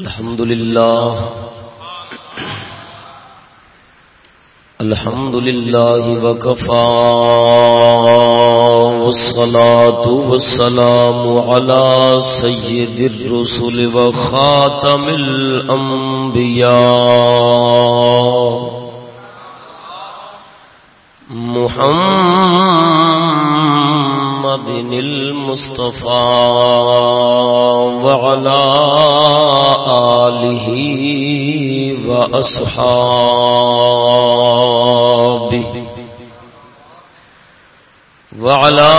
الحمد لله الحمد لله وكفى والصلاة والسلام على سيد الرسل وخاتم الأنبياء محمد محمد المصطفى وعلى آله وأصحابه وعلى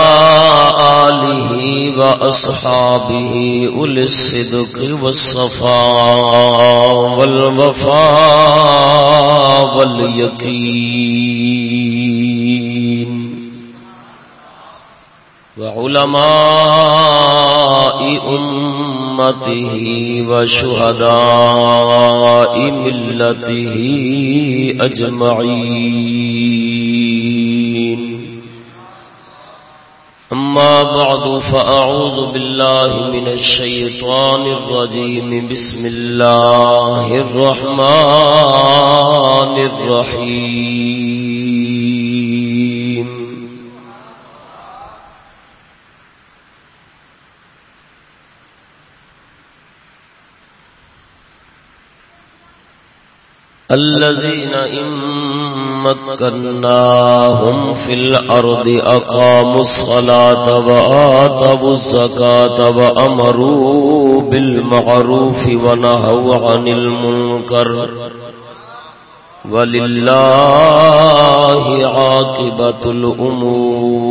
آله وأصحابه أولي الصدق والصفاء والوفاء واليقين وعلماء أمته وشهداء ملته أجمعين. أما بعد فأعوذ بالله من الشيطان الرجيم. بسم الله الرحمن الرحيم. الذين إن مكناهم في الأرض أقاموا الصلاة وآتوا الزكاة وأمروا بالمعروف ونهوا عن المنكر ولله عاقبة الأمور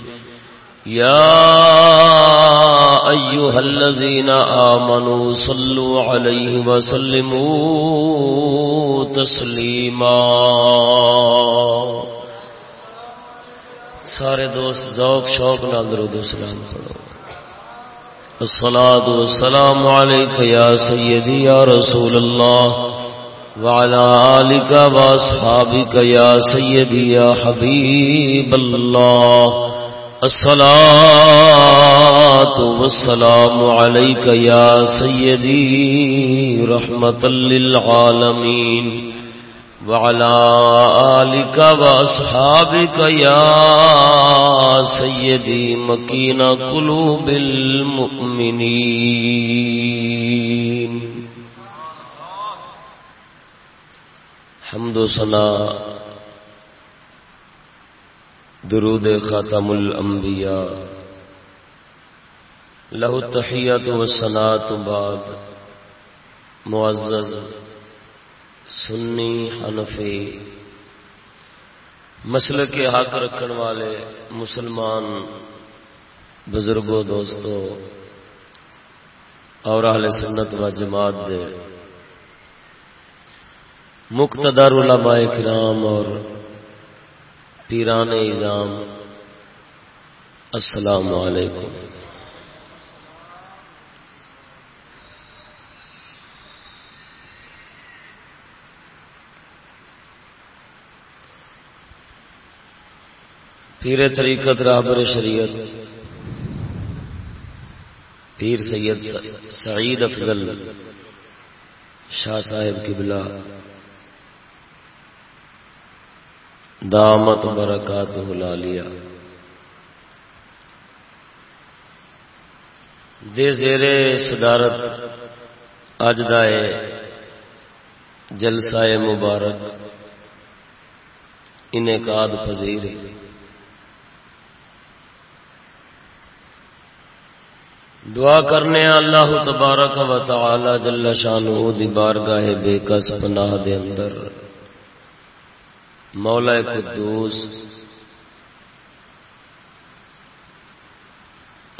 يا أيها الذين آمنوا صلوا عليه وسلموا تسليما. سارے دوست، ذوق، شوق نال درود و سلام پڑھو۔ الصلاة والسلام عليك يا سيدي يا رسول الله وعلى آلك وأصحابك يا سيدي يا حبيب الله الصلاة والسلام عليك يا سيدي رحمة للعالمين وعلى آلك وأصحابك يا سيدي مكين قلوب المؤمنين. حمد و صلاة درود خاتم الانبیاء. له التحیت والصلاة بعد. معزز سنی حنفی. مسئلہ کے حق رکھن والے مسلمان بزرگوں، دوستوں اور اہل سنت و جماعت دے مقتدر علماء کرام اور پیران نظام السلام علیکم۔ پیر طریقت رابر شریعت۔ پیر سید سعید افضل، شاہ صاحب کی بلا دامت برکات لیا دے زیر صدارت اج دائے جلسہ مبارک۔ انعقاد پذیر۔ دعا کرنے اللہ تبارک و تعالی جل شانہ دی بارگاہ بے کس پناہ دے اندر۔ مولا قدوس،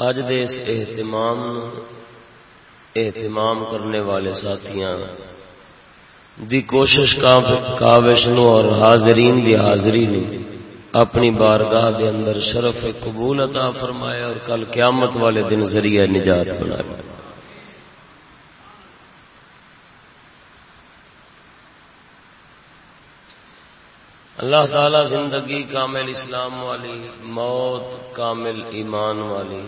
اج دے اس اہتمام اہتمام کرنے والے ساتھیاں دی کوشش کاوش نو اور حاضرین دی حاضری نو اپنی بارگاہ دے اندر شرف قبول عطا فرمایا اور کل قیامت والے دن ذریعہ نجات بنایا اللہ تعالی زندگی کامل اسلام والی، موت کامل ایمان والی۔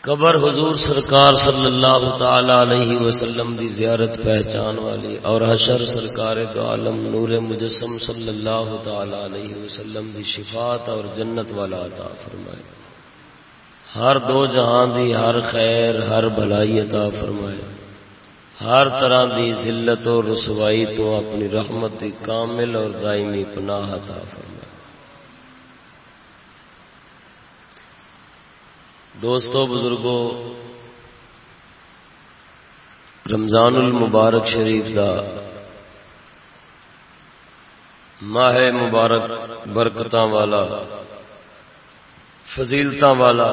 قبر حضور سرکار صلی اللہ تعالی علیہ وسلم دی زیارت پہچان والی اور حشر سرکار دو عالم نور مجسم صلی اللہ تعالی علیہ وسلم دی شفاعت اور جنت والا عطا فرمائے۔ ہر دو جہان دی ہر خیر، ہر بھلائی عطا فرمائے۔ ہر طرح دی ذلت و رسوائی تو اپنی رحمت دی کامل اور دائمی پناہ عطا فرمائے۔ دوستو بزرگوں رمضان المبارک شریف دا ماہ مبارک برکت والا فضیلت والا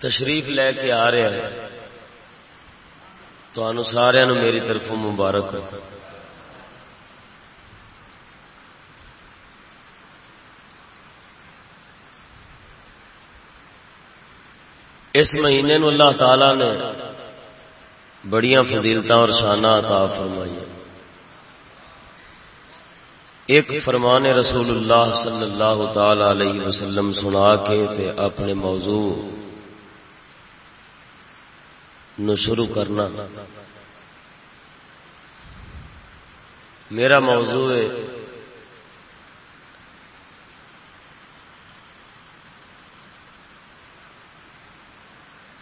تشریف لے کے آ رہا ہے تو سارا میری طرف مبارک۔ اس مہینے نو اللہ تعالی نے بڑیاں فضیلت اور شانہ عطا فرمائی ایک فرمان رسول اللہ صلی اللہ تعالی علیہ وسلم سنا کے تے اپنے موضوع نو شروع کرنا۔ میرا موضوع ہے۔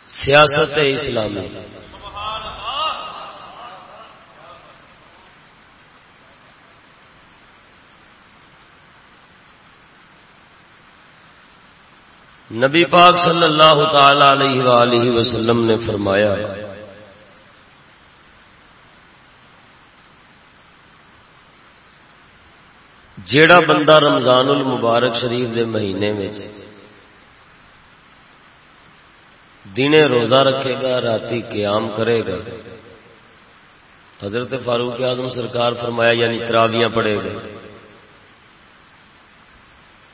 سیاست اسلامی۔ نبی پاک صلی اللہ تعالی علیہ وآلہ وسلم نے فرمایا، جیڑا بندہ رمضان المبارک شریف دے مہینے میں دنے روزہ رکھے گا، راتی قیام کرے گا، حضرت فاروق اعظم سرکار فرمایا یعنی تراویاں پڑے گا۔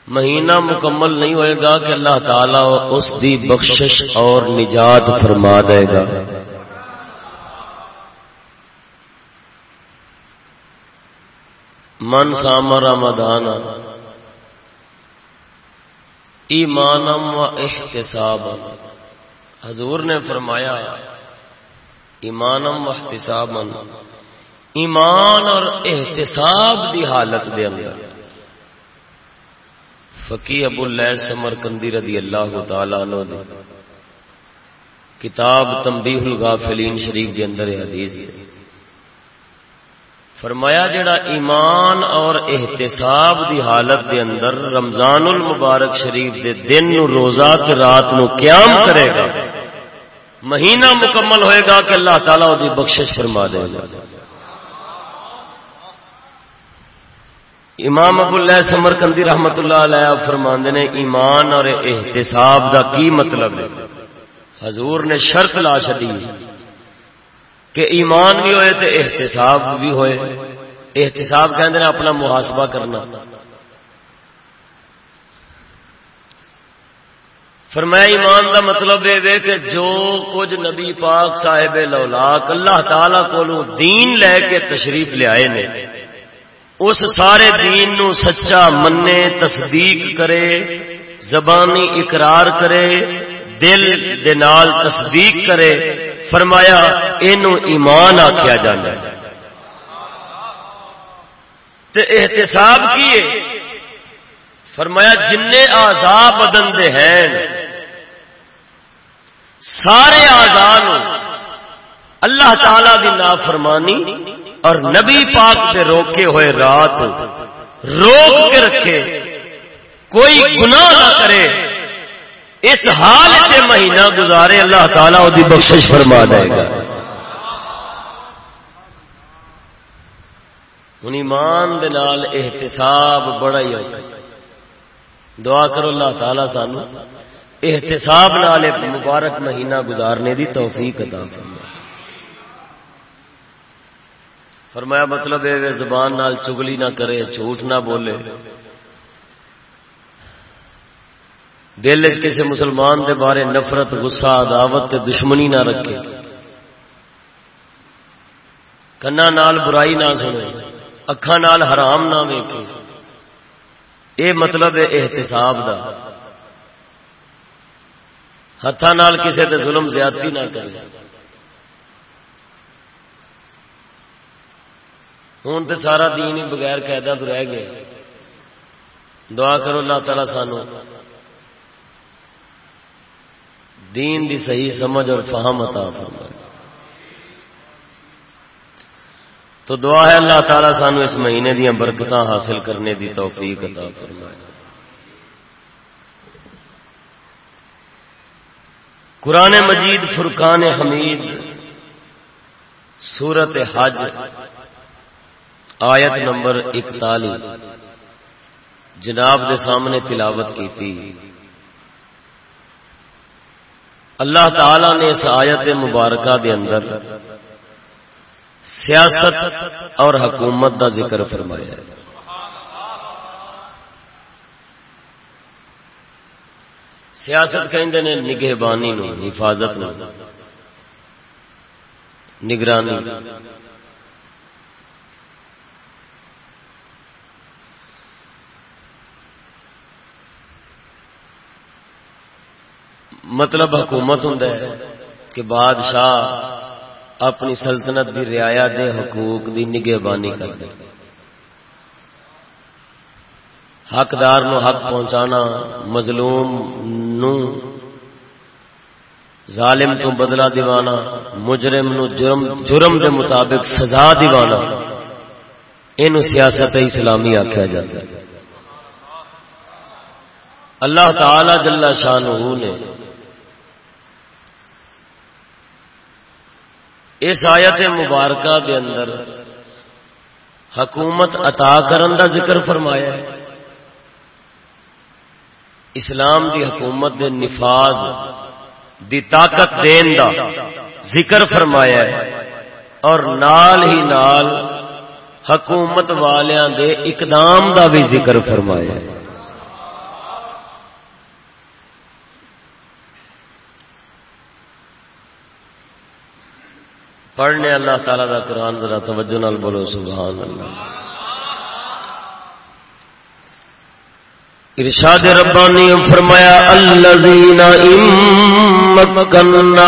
مہینہ مکمل نہیں ہوئے گا کہ اللہ تعالی اس دی بخشش اور نجات فرما دے گا۔ من سام رمضان۔ ایمانم و احتساب حضور نے فرمایا، ایمانم و احتساب ایمان اور احتساب دی حالت دے اندر۔ فقی ابو اللہ سمر کندی رضی اللہ تعالی عنہ دے کتاب تنبیہ الغافلین شریف کے اندر حدیث ہے۔ فرمایا جڑا ایمان اور احتساب دی حالت دے اندر رمضان المبارک شریف دے دن نو روزہ تے رات نو قیام کرے گا، مہینہ مکمل ہوئے گا کہ اللہ تعالیٰ دی بخشش فرما دے گا۔ امام ابو اللہ سمر کندی رحمت اللہ علیہ فرماندے نے، ایمان اور احتساب دا کی مطلب ہے؟ حضور نے شرط لا چڈی کہ ایمان بھی ہوئے تو احتساب بھی ہوئے۔ احتساب کہتے ہیں اپنا محاسبہ کرنا۔ فرمایا، ایمان دا مطلب یہ کہ جو کچھ نبی پاک صاحب لولاک اللہ تعالی کو دین لے کے تشریف لے آئے نے۔ اس سارے دین نو سچا منے تصدیق کرے، زبانی اقرار کرے، دل دے نال تصدیق کرے، فرمایا اینو ایمان آخیا جانا تے احتساب کیے؟ فرمایا جن آزاد بدن دے ہیں۔ سارے آزاد اللہ تعالی دی نافرمانی اور نبی پاک دے روکے ہوئے رات روک کے رکھے، کوئی گناہ نہ کرے۔ اس حال سے مہینہ گزارے اللہ تعالیٰ وہ بخشش فرما دے گا۔ ہوں ایمان دال احتساب بڑا ہی دعا کرو اللہ تعالیٰ سانو، احتساب نال مبارک مہینہ گزارنے دی توفیق عطا فرمائے۔ فرمایا مطلب ہے زبان نال چگلی نہ کرے، جھوٹ نہ بولے۔ دل چ کسی مسلمان دے بارے نفرت، غصہ، عداوت تے دشمنی نہ رکھے۔ کنا نال برائی نہ سنے اکھا نال حرام نہ ویکھے۔ اے مطلب ہے احتساب دا۔ ہاتھ نال کسے تے ظلم زیادتی نہ کرے۔ ہوں تو سارا دین ہی بغیر قیدا تو رہ گیا دعا کرو اللہ تعالی سانو۔ دین دی صحیح سمجھ اور فہم عطا فرمائے۔ تو دعا ہے اللہ تعالی سانو اس مہینے دیا برکت حاصل کرنے دی توفیق عطا فرمائے۔ قرآن مجید فرقان حمید سورت حج آیت نمبر اکتالی جناب دے سامنے تلاوت کی تھی اللہ تعالی نے اس آیت مبارکہ دے اندر سیاست اور حکومت دا ذکر فرمایا ہے۔ سیاست کہندے نے نگہبانی نو، حفاظت نو، نگرانی۔ مطلب حکومت ہوں کہ بادشاہ اپنی سلطنت دی رعایا دے حقوق دی نگہبانی کر دے حقدار نو حق پہنچانا، مظلوم نو ظالم تو بدلہ دیوانا، مجرم نو جرم جرم دے مطابق سزا دیوانا یہ سیاست اسلامی آخیا جاتا ہے۔ اللہ تعالی جل شاہ نے اس آیت مبارکہ دے اندر حکومت عطا کرن دا ذکر فرمایا ہے۔ اسلام دی حکومت دے نفاذ دی طاقت دین دا ذکر فرمایا ہے۔ اور نال ہی نال حکومت والیاں دے اقدام دا بھی ذکر فرمایا ہے۔ پڑھنے اللہ تعالیٰ دا قرآن ذرا توجہ نال بولو سبحان اللہ ارشاد ربانی فرمایا، الذین امکناہم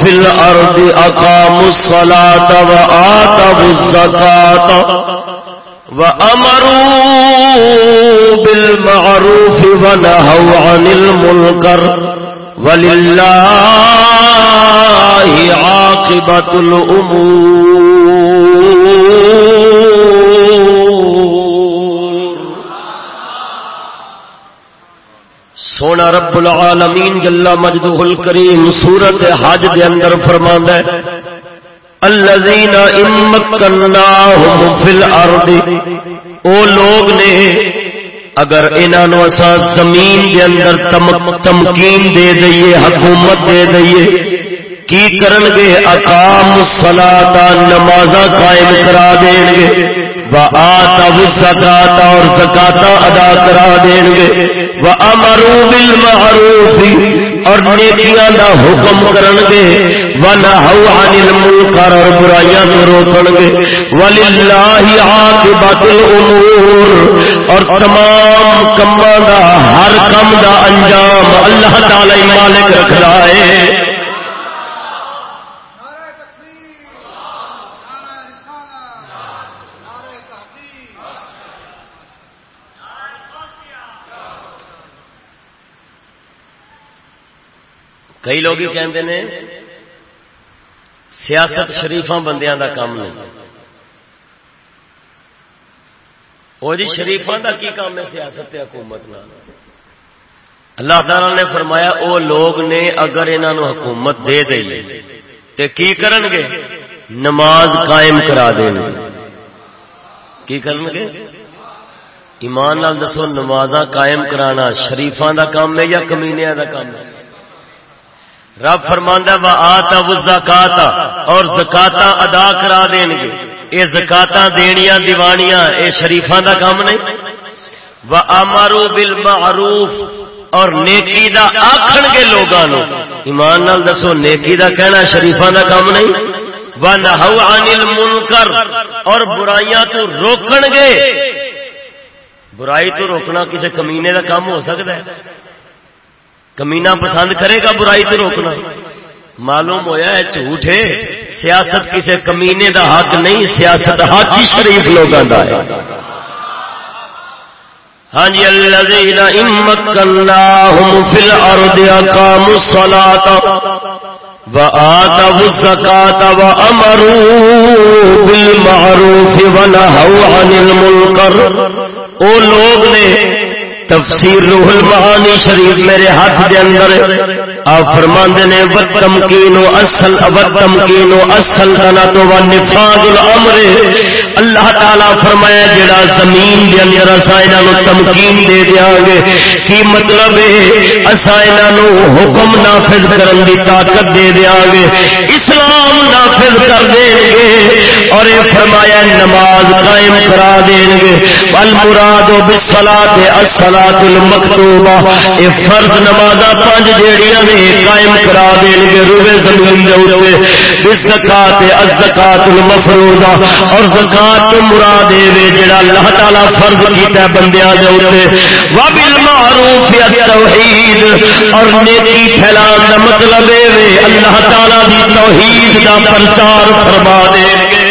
فی الارض اقاموا الصلاة وآتوا الزکاة وامروا بالمعروف ونهوا عن المنکر۔ وللہ عاقبت الامور۔ سونا رب العالمین جل مجدہ الکریم سورت حج دے اندر فرماندا ہے، الذین امکناہم فی الارض، او لوگ نے اگر انہوں زمین دے اندر تمکین دے دئیے، حکومت دے دئیے، کی کرن گے؟ اقام سلاتا نماز قائم کرا دیں گے آتا زکات اور زکاتا ادا کرا دیں گے وہ امرو بل اور نیکیاں دا حکم کرن گے ونہو عن المنکر اور برائیاں تو روکن گے وللہ عاقبت الامور اور تمام کماں دا، ہر کم دا انجام اللہ تعالی مالک رکھدا ہے۔ کئی لوگ ہی کہتے ہیں سیاست شریفا بندیاں دا کام نہیں۔ وہ جی شریفا دا کی کام ہے سیاست حکومت نہ اللہ تعالی نے فرمایا، او لوگ نے اگر انہوں حکومت دے دے تے کی کرن گے نماز قائم کرا دیں گے کی کرن گے ایمان لال دسو نماز قائم کرانا شریفاں دا کام ہے یا کمینیا دا کام ہے؟ رب فرماندہ و آتا و زکاتا اور زکاتا ادا کرا دیں گے یہ زکاتا دینیاں، دیوانیاں، اے شریفاں دا کام نہیں۔ و امرو بالمعروف، اور نیکی دا آکھن گے لوگاں نو ایمان نال دسو، نیکی دا کہنا شریفاں دا کام نہیں۔ و نہو عن المنکر، اور برائیاں تو روکن گے۔ برائی تو روکنا کسی کمینے کا کام ہو سکتا ہے۔ کمینا پسند کرے گا برائی تو روکنا۔ معلوم ہویا ہے جھوٹے، سیاست کسی کمینے دا حق نہیں، سیاست حق ہی شریف لوگوں کا ہے۔ ہاں جی الذین امکناہم فی الارض اقاموا الصلاۃ وآتوا الزکاة وامروا بالمعروف ونهوا عن المنکر۔ او لوگ نے تفسیر روح المعانی شریف میرے ہاتھ دے اندر آپ فرماندے نے وتمکین اصل نو اصل تنا تو ونفاذ الامر اللہ تعالی فرمایا جڑا زمین دے اندر اسا انہاں نو تمکین دے دیاں گے، کی مطلب ہے اسا انہاں نو حکم نافذ کرن دی طاقت دے دیاں گے، اسلام نافذ کر دیں گے، اور یہ فرمایا نماز قائم کرا دیں گے۔ المراد بالصلاۃ الصلاۃ المکتوبہ اے فرض نمازاں پانچ جیڑیاں نے قائم کرا دیں گے روے زمین دے اوتے بالزکات الزکات المفروضہ، اور زکات تو مراد اے جڑا اللہ تعالی فرض کیتا ہے بندیاں دے اوتے. وبالمعروف التوحید اور نیکی پھیلان دا مطلب اے وے اللہ تعالی دی توحید دا پرچار فرما دیں گے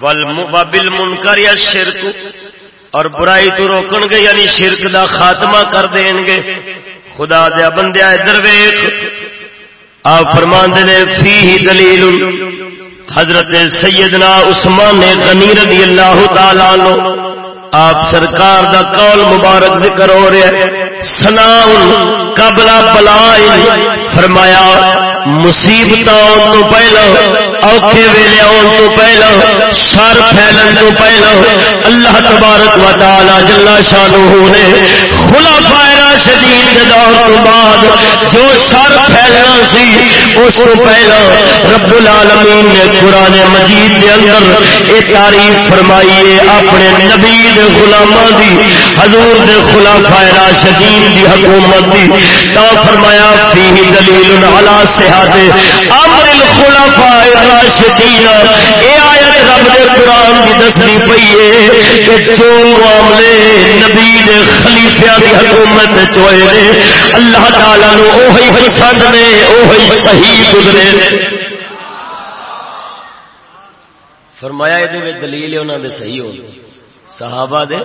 بل منکر یا شرک اور برائی تو روکن گے یعنی شرک دا خاتمہ کر دیں گے. خدا دیا بندیا ادھر ویخ آپ فرمان نے فی ہی دلیل حضرت سیدنا عثمان غنی رضی اللہ تعالی لو آپ سرکار دا قول مبارک ذکر ہو رہا ہے۔ سنا قبلا بلا فرمایا مصیبت تو پہلو اوکھے ویلے آن تو پہلو سر پھیلن تو پہلو اللہ تبارک و تعالی جلا شانہ نے خلافہ راشدین دے دور تو بعد جو سر پھیلنا سی اس کو پہلا رب العالمین نے قرآن مجید دے اندر اے تعریف فرمائی ہے اپنے نبی دے غلاماں دی حضور دے خلافہ راشدین دی حکومت دی تا فرمایا فیہ دلیل علی صحت امر الخلفاء الراشدین اے آیت رب دے قرآن دی دسنی پئی ہے کہ جو معاملے نبی دے خلیفہ دی حکومت چوئے نے، اللہ تعالی نو اوہی پسند نے، اوہی صحیح گزرے فرمایا یہ دلیل انہوں دے صحیح ہو صحابہ دے،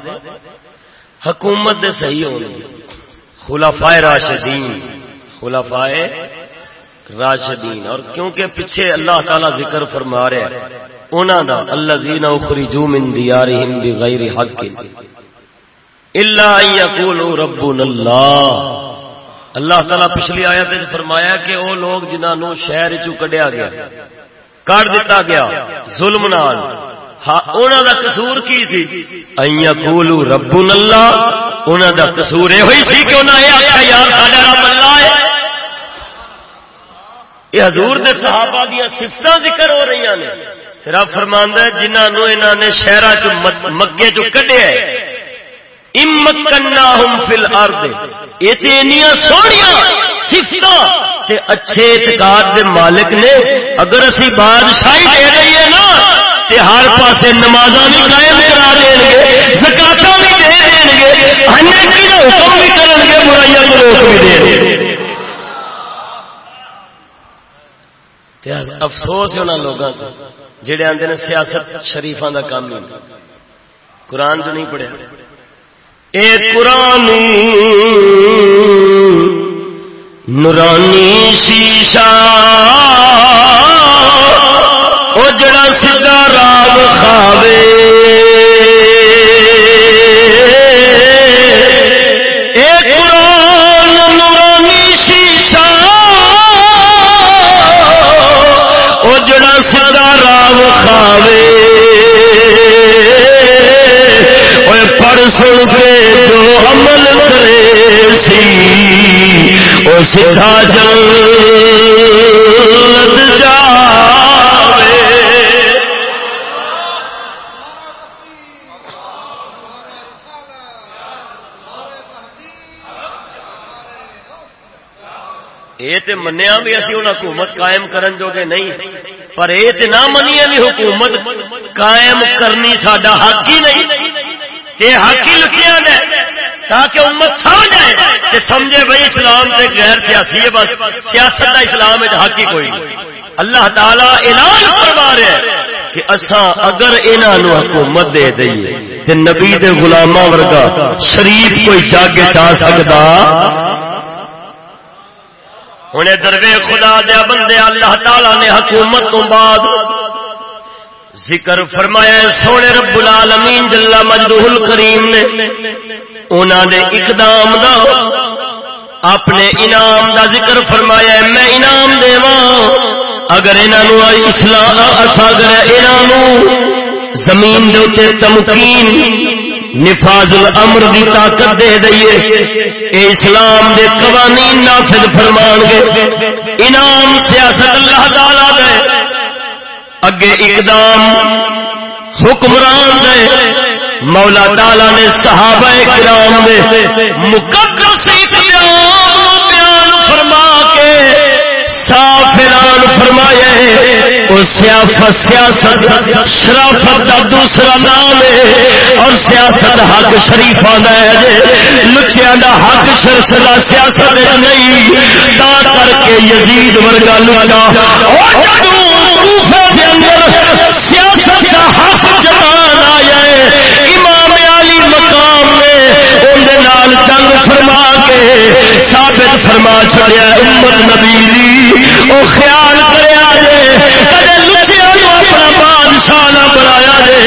حکومت دے صحیح ہو خلافائے راشدین خلافائے راشدین اور کیونکہ پیچھے اللہ تعالی ذکر فرما رہے ہیں انہوں دا اللہ زین اخرجو من دیارہم بغیر حق۔ الا ان اللہ رب اللہ۔ اللہ تعالیٰ پچھلی آیا فرمایا کہ وہ لوگ جنہوں شہر چڈیا گیا کٹ دتا گیا ظلم نال۔ انہوں دا قصور کی سی؟ ان کولو رب اللہ۔ انہوں دا قصور یہ سی کہ انہوں نے آخیا یار، ساڈا رب اللہ ہے۔ یہ حضور دے صحابہ دیا سفت ذکر ہو رہی نے۔ پھر آپ فرماندہ جنہوں نے شہرہ چ مکے چ کڈیا امکناہم فی الارض۔ اتنی سونیاں صفتاں تے اچھے اعتقاد دے مالک نے۔ اگر اسی بادشاہی دے دئیے نا تے ہر پاسے نمازاں بھی قائم کرا دیں گے زکاتاں بھی دے دیں گے حکم بھی کرن گے برائیاں کو روک بھی دے دیں تے افسوس ہے انہاں لوگاں کو جڑے آندے نے سیاست شریفاں دا کام نہیں۔ قرآن جو نہیں پڑھیا۔ اے قرآن، نورانی شیشہ، او جڑا سیدھا راگ کھاوے۔ جڑا سیدھا راگ سن کے جو عمل کرے سی وہ سکھا جل جا یہ منیا بھی اسی ہوں حکومت قائم کرن جو گے نہیں۔ پر یہ نہ منیے بھی حکومت قائم کرنی سڈا حق ہی نہیں۔ کہ حق ہی لکھیا نے تاکہ امت سمجھ جائے کہ سمجھے بھائی اسلام سے غیر سیاسی ہے، بس سیاست کا اسلام حق ہی کوئی اللہ تعالی اعلان فرما رہے ہیں کہ اساں اگر انہوں حکومت دے دئیے تے نبی دے غلاماں ورگا شریف کوئی جاگے چاہ سکتا ہوں دروے خدا دیا بندے اللہ تعالی نے حکومت تو بعد ذکر فرمایا سونے رب العالمین جلا مجدہ کریم نے انہوں نے اقدام دا اپنے انعام دا ذکر فرمایا میں انعام دے اگر انہوں اسلام اگر انہوں زمین دے تمکین نفاذ الامر دی طاقت دے دئیے۔ اے اسلام دے قوانین نافذ فرمان گے۔ انعام سیاست اللہ تعالی دے۔ اگے اقدام حکمران دے۔ مولا تعالی نے صحابہ کرام دے۔ مقدس اعلان فرمایا ہے اور سیاست سیاست، شرافت کا دوسرا نام ہے۔ اور سیاست حق شریف آنا ہے لچیا کا حق شرف کا سیاست نہیں۔ تا کر کے یزید ورگا لچا سیاست کا حق جمان آیا ہے امام علی مقام نے چند فرما کے ثابت فرما چڑیا امت نبی او خیال کدے اپنا بادشاہ نہ بنایا جے۔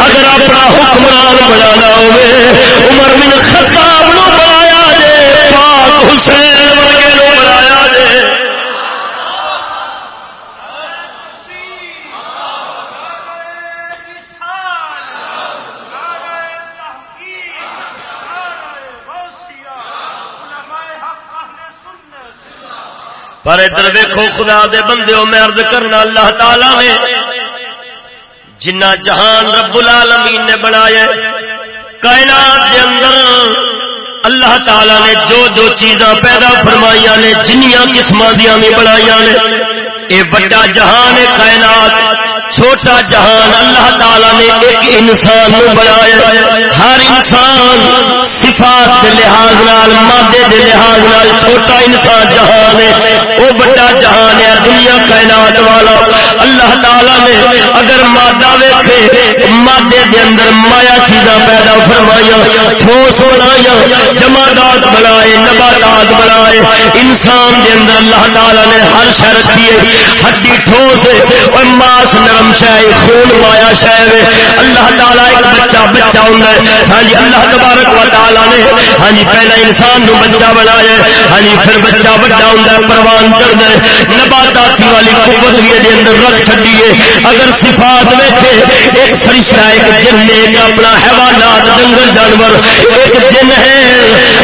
اگر اپنا حکمران بنانا ہوئے، عمر بن خطاب نو بنایا جے، پاک حسین ورگے نو بنایا جے پر ادھر ویکو خدا دے بندے میں عرض کرنا اللہ تعالی نے جنہ جہان رب العالمین نے بنایا کائنات دے اندر اللہ تعالی نے جو جو چیزاں پیدا فرمائی نے، جنیاں قسم دیا بھی بنایا نے۔ یہ بڑا جہان ہے کائنات۔ چھوٹا جہان اللہ تعالی نے ایک انسان بنایا ہر انسان صفات کے لحاظ نال، مادے دے لحاظ نال چھوٹا انسان جہان ہے۔ وہ بڑا جہان ہے دنیا کائنات والا۔ اللہ تعالی نے اگر مادہ ویکھے، مادے دے اندر مایا چیزاں پیدا فرمایا، ٹھوس بنایا، جمادات بنائے، نباتات بنائے۔ انسان دے اندر اللہ تعالی نے ہر شہ رکھی ہے۔ ہڈی ٹھوس اور ماس نرم حرام شہ خون مایا شہ اللہ تعالیٰ ایک بچہ بچہ ہوں ہاں جی اللہ تبارک و تعالیٰ نے ہاں جی پہلا انسان نو بچہ بنایا ہاں جی پھر بچہ بڑا ہوں پروان چڑھتا ہے۔ نباتاتی والی قوت بھی یہ اندر رکھ چڑیے اگر صفات ویسے ایک فرشتہ، ایک جن ایک اپنا حیوانات، جنگل جانور، ایک جن ہے۔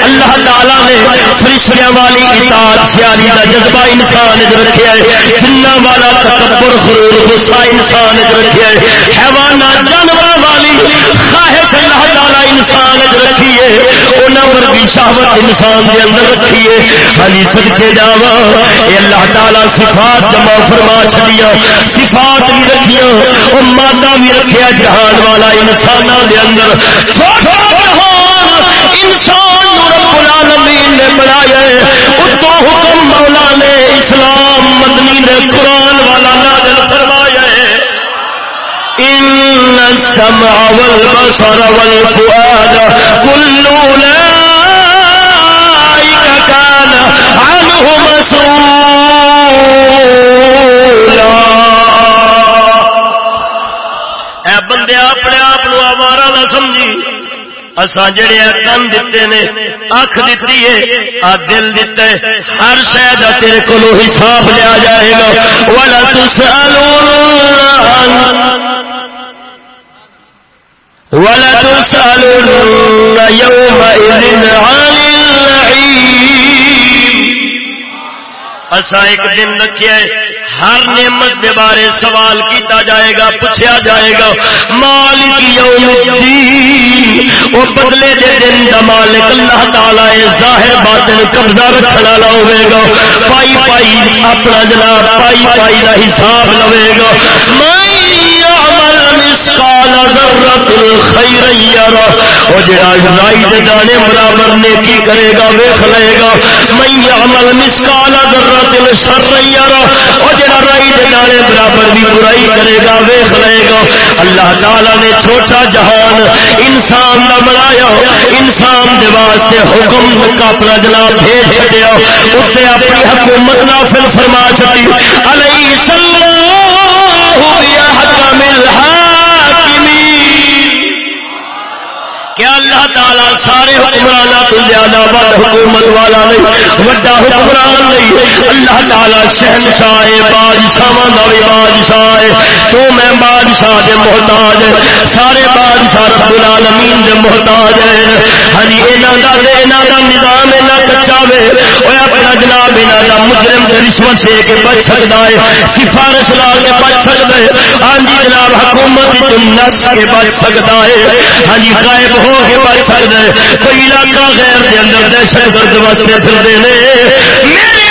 اللہ تعالیٰ نے فرشتیاں والی اطاعت، سیالی کا جذبہ انسان رکھا ہے۔ جنہ والا تکبر، غرور، غصہ انسان انسان رکھے حیوانات جانور والی خواہش اللہ تعالی انسان رکھی ہے انہوں ورگی شہوت انسان کے اندر رکھی ہے ہاں جی، سد کے جاوا اللہ تعالی صفات جمع فرما چڑیا صفات بھی رکھیا اور مادہ بھی رکھیا جہان والا انسان کے اندر۔ انسان رب العالمین نے بنایا ہے۔ اتو حکم مولا نے اسلام مدنی نے قرآن والا نازل فرمایا۔ إن السمع والبصر والفؤاد كل أولئك كان عنه مسؤولا. اے بندے اپنے آپ آوارا نہ سمجھی۔ اساں جڑے کن دیتے نے اکھ دیتی ہے، آ دل دیتا ہے ہر شاید تیرے کو حساب لیا جائے گا۔ والا تسالون ولتسألن يومئذ عن النعيم۔ اسا ایک دن رکھے ہر نعمت کے بارے سوال کیتا جائے گا پوچھا جائے گا۔ مالک یوم الدین، وہ بدلے دے دن دا مالک اللہ تعالی ہے، ظاہر باطن قبضہ رکھنا والا ہوے گا۔ پائی پائی اپنا جناب، پائی پائی دا حساب لوے گا۔ میں مسقال ذرۃ الخير يرى او جڑا رائی دے دانے برابر نیکی کرے گا، ویکھ لے گا۔ میں عمل مسقال ذرۃ الشر يرى او جڑا رائی دے دانے برابر بھی برائی کرے گا، ویکھ لے گا۔ اللہ تعالی نے چھوٹا جہان انسان دا بنایا، انسان دے واسطے حکم کا اپنا جناب بھیج چھڈیا۔ اوتے اپنی حکومت نافذ فرما چھڈی۔ علیہ السلام کیا اللہ تعالی سارے حکمران تو زیادہ بد حکومت والا نہیں، وڈا حکمران نہیں اللہ تعالی شہنشاہ بادشاہ کا بھی بادشاہ تو میں بادشاہ دے محتاج ہے سارے بادشاہ رب العالمین دے محتاج ہیں۔ ہاں جی انہاں دا تے انہاں دا نظام انہاں کچا وے۔ اوے اپنا جناب انہاں دا مجرم رشوت دے کے بچ سکدا ہے۔ سفارش لا کے بچ سکدا ہے۔ ہاں جی جناب، حکومت نس کے بچ سکدا ہے۔ ہاں جی غائب ہو کے بچ سکتا ہے کوئی علاقہ غیر دے اندر دہشت گرد واسطے پھرتے ہیں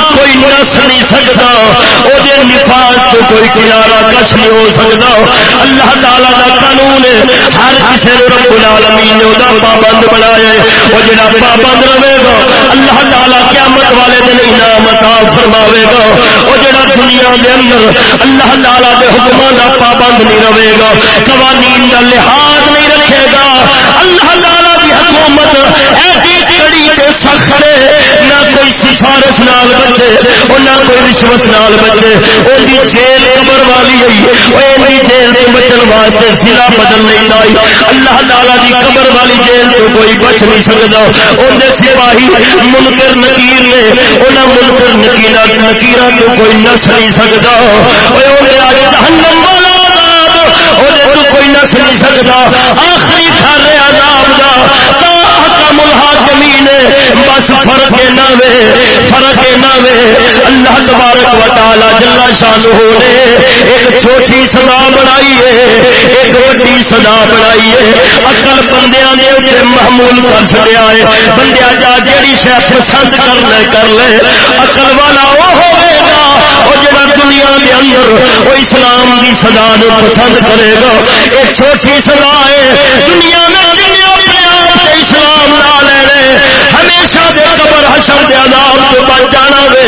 کوئی نس نہیں سکتا وہ نفاذ تو کوئی کنارا کش نہیں ہو سکتا۔ اللہ تعالی کا قانون ہے، ہر کسی رب العالمین نے وہ پابند بنایا ہے۔ وہ جڑا پابند رہے گا، اللہ تعالی قیامت والے دن انعام عطا فرماوے گا۔ وہ جڑا دنیا دے اندر اللہ تعالی دے حکماں دا پابند نہیں رہے گا، قوانین دا لحاظ نہیں رکھے گا۔ اللہ تعالی دی حکومت ایسی کڑی تے سخت نہ کوئی سفارش نال بچے اور نہ کوئی رشوت نال بچے۔ ان کی جیل قبر والی ہوئی وہ جیل سے بچن واسطے سلا بدل نہیں آئی اللہ تعالی دی قبر والی جیل تو کوئی بچ نہیں سکتا۔ ان کے سپاہی منکر نکیر نے انہیں منکر نکیرا نکیرا تو کوئی نس نہیں سکتا۔ جہنم والا کوئی نس نہیں سکتا۔ آخری سارے عذاب دا الحاکمین، بس فرق نہ وے فرق نہ وے اللہ تبارک و تعالی جل شانہ نے ایک چھوٹی سزا بنائی ہے، ایک بڑی سزا بنائی ہے۔ عقل بندیاں دے اوپر محمول کر چھڑیا ہے۔ بندیا جا جیڑی شے پسند کر لے کر لے۔ عقل والا وہ ہوے گا او جڑا دنیا دے اندر وہ اسلام دی سزا نو پسند کرے گا۔ ایک چھوٹی سزا ہے، دنیا میں دنیا اسلام نہ لے ہمیشہ دے قبر حشر دے عذاب تو بچ جانا وے۔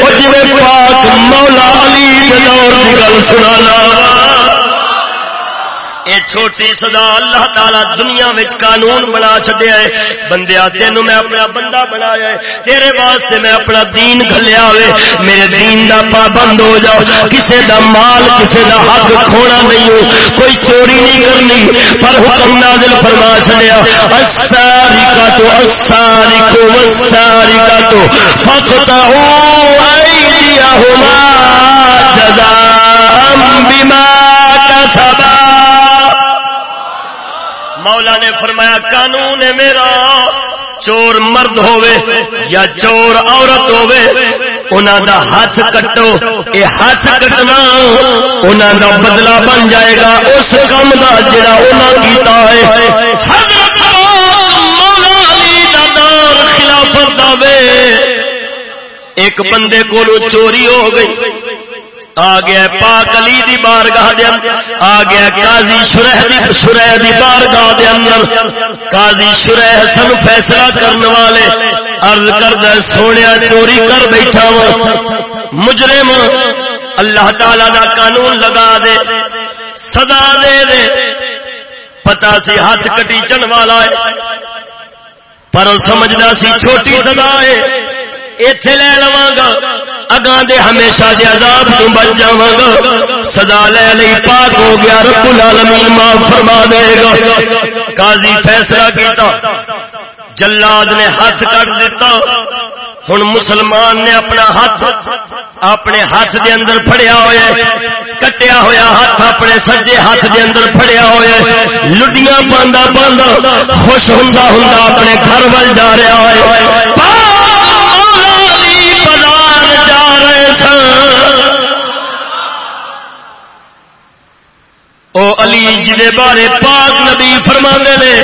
او جویں پاک مولا علی دے دور دی گل سنانا۔ اے چھوٹی سزا اللہ تعالی دنیا میں قانون بنا چڈیا ہے۔ بندیا تین میں اپنا بندہ بنایا ہے۔ تیرے واسطے میں اپنا دین گلیا ہوئے۔ میرے دین دا پابند ہو جاؤ۔ کسے دا مال، کسے دا حق کھونا نہیں ہو۔ کوئی چوری نہیں کرنی، پر حکم نازل فرما چڑیا اساری کا تو اساری کو اساری کا تو فقتا ایدیہما جزام بما مولا نے فرمایا، قانون ہے میرا، چور مرد ہوے یا چور عورت ہوے انہوں دا ہاتھ کٹو، اے ہاتھ کٹنا انہوں دا بدلہ بن جائے گا، اس کام دا جڑا انہوں کیتا ہے۔ حضرت مولا علی دا دار خلافت دا ایک بندے کو چوری ہو گئی۔ آ گیا پاک علی دی بارگاہ دے اندر، آ گیا قاضی شرح دی شرح دی بارگاہ دے اندر۔ قاضی شرح سن فیصلہ کرنے والے، عرض کردا سونیا چوری کر بیٹھا وا مجرم، اللہ تعالی دا قانون لگا دے، سزا دے دے۔ پتا سی ہاتھ کٹی چن والا ہے، پر سمجھدا سی چھوٹی سزا ہے۔ ایتھے لے لواں گا اگاں دے ہمیشہ دے عذاب تو بچ جاواں گا صدا لے لئی پاک ہو گیا، رب العالمین معاف فرما دے گا۔ قاضی فیصلہ کیتا۔ جلاد نے ہاتھ کٹ دیتا۔ ہوں مسلمان نے اپنا ہاتھ اپنے ہاتھ دے اندر پھڑیا ہوا کٹیا ہوا ہاتھ اپنے سجے ہاتھ دے اندر پھڑیا ہوا لڈیاں پاندا پاندا خوش ہوں ہوں اپنے گھر وال جا رہا ہے بازار جا رہے سن او علی جی بارے پاک نبی فرما نے،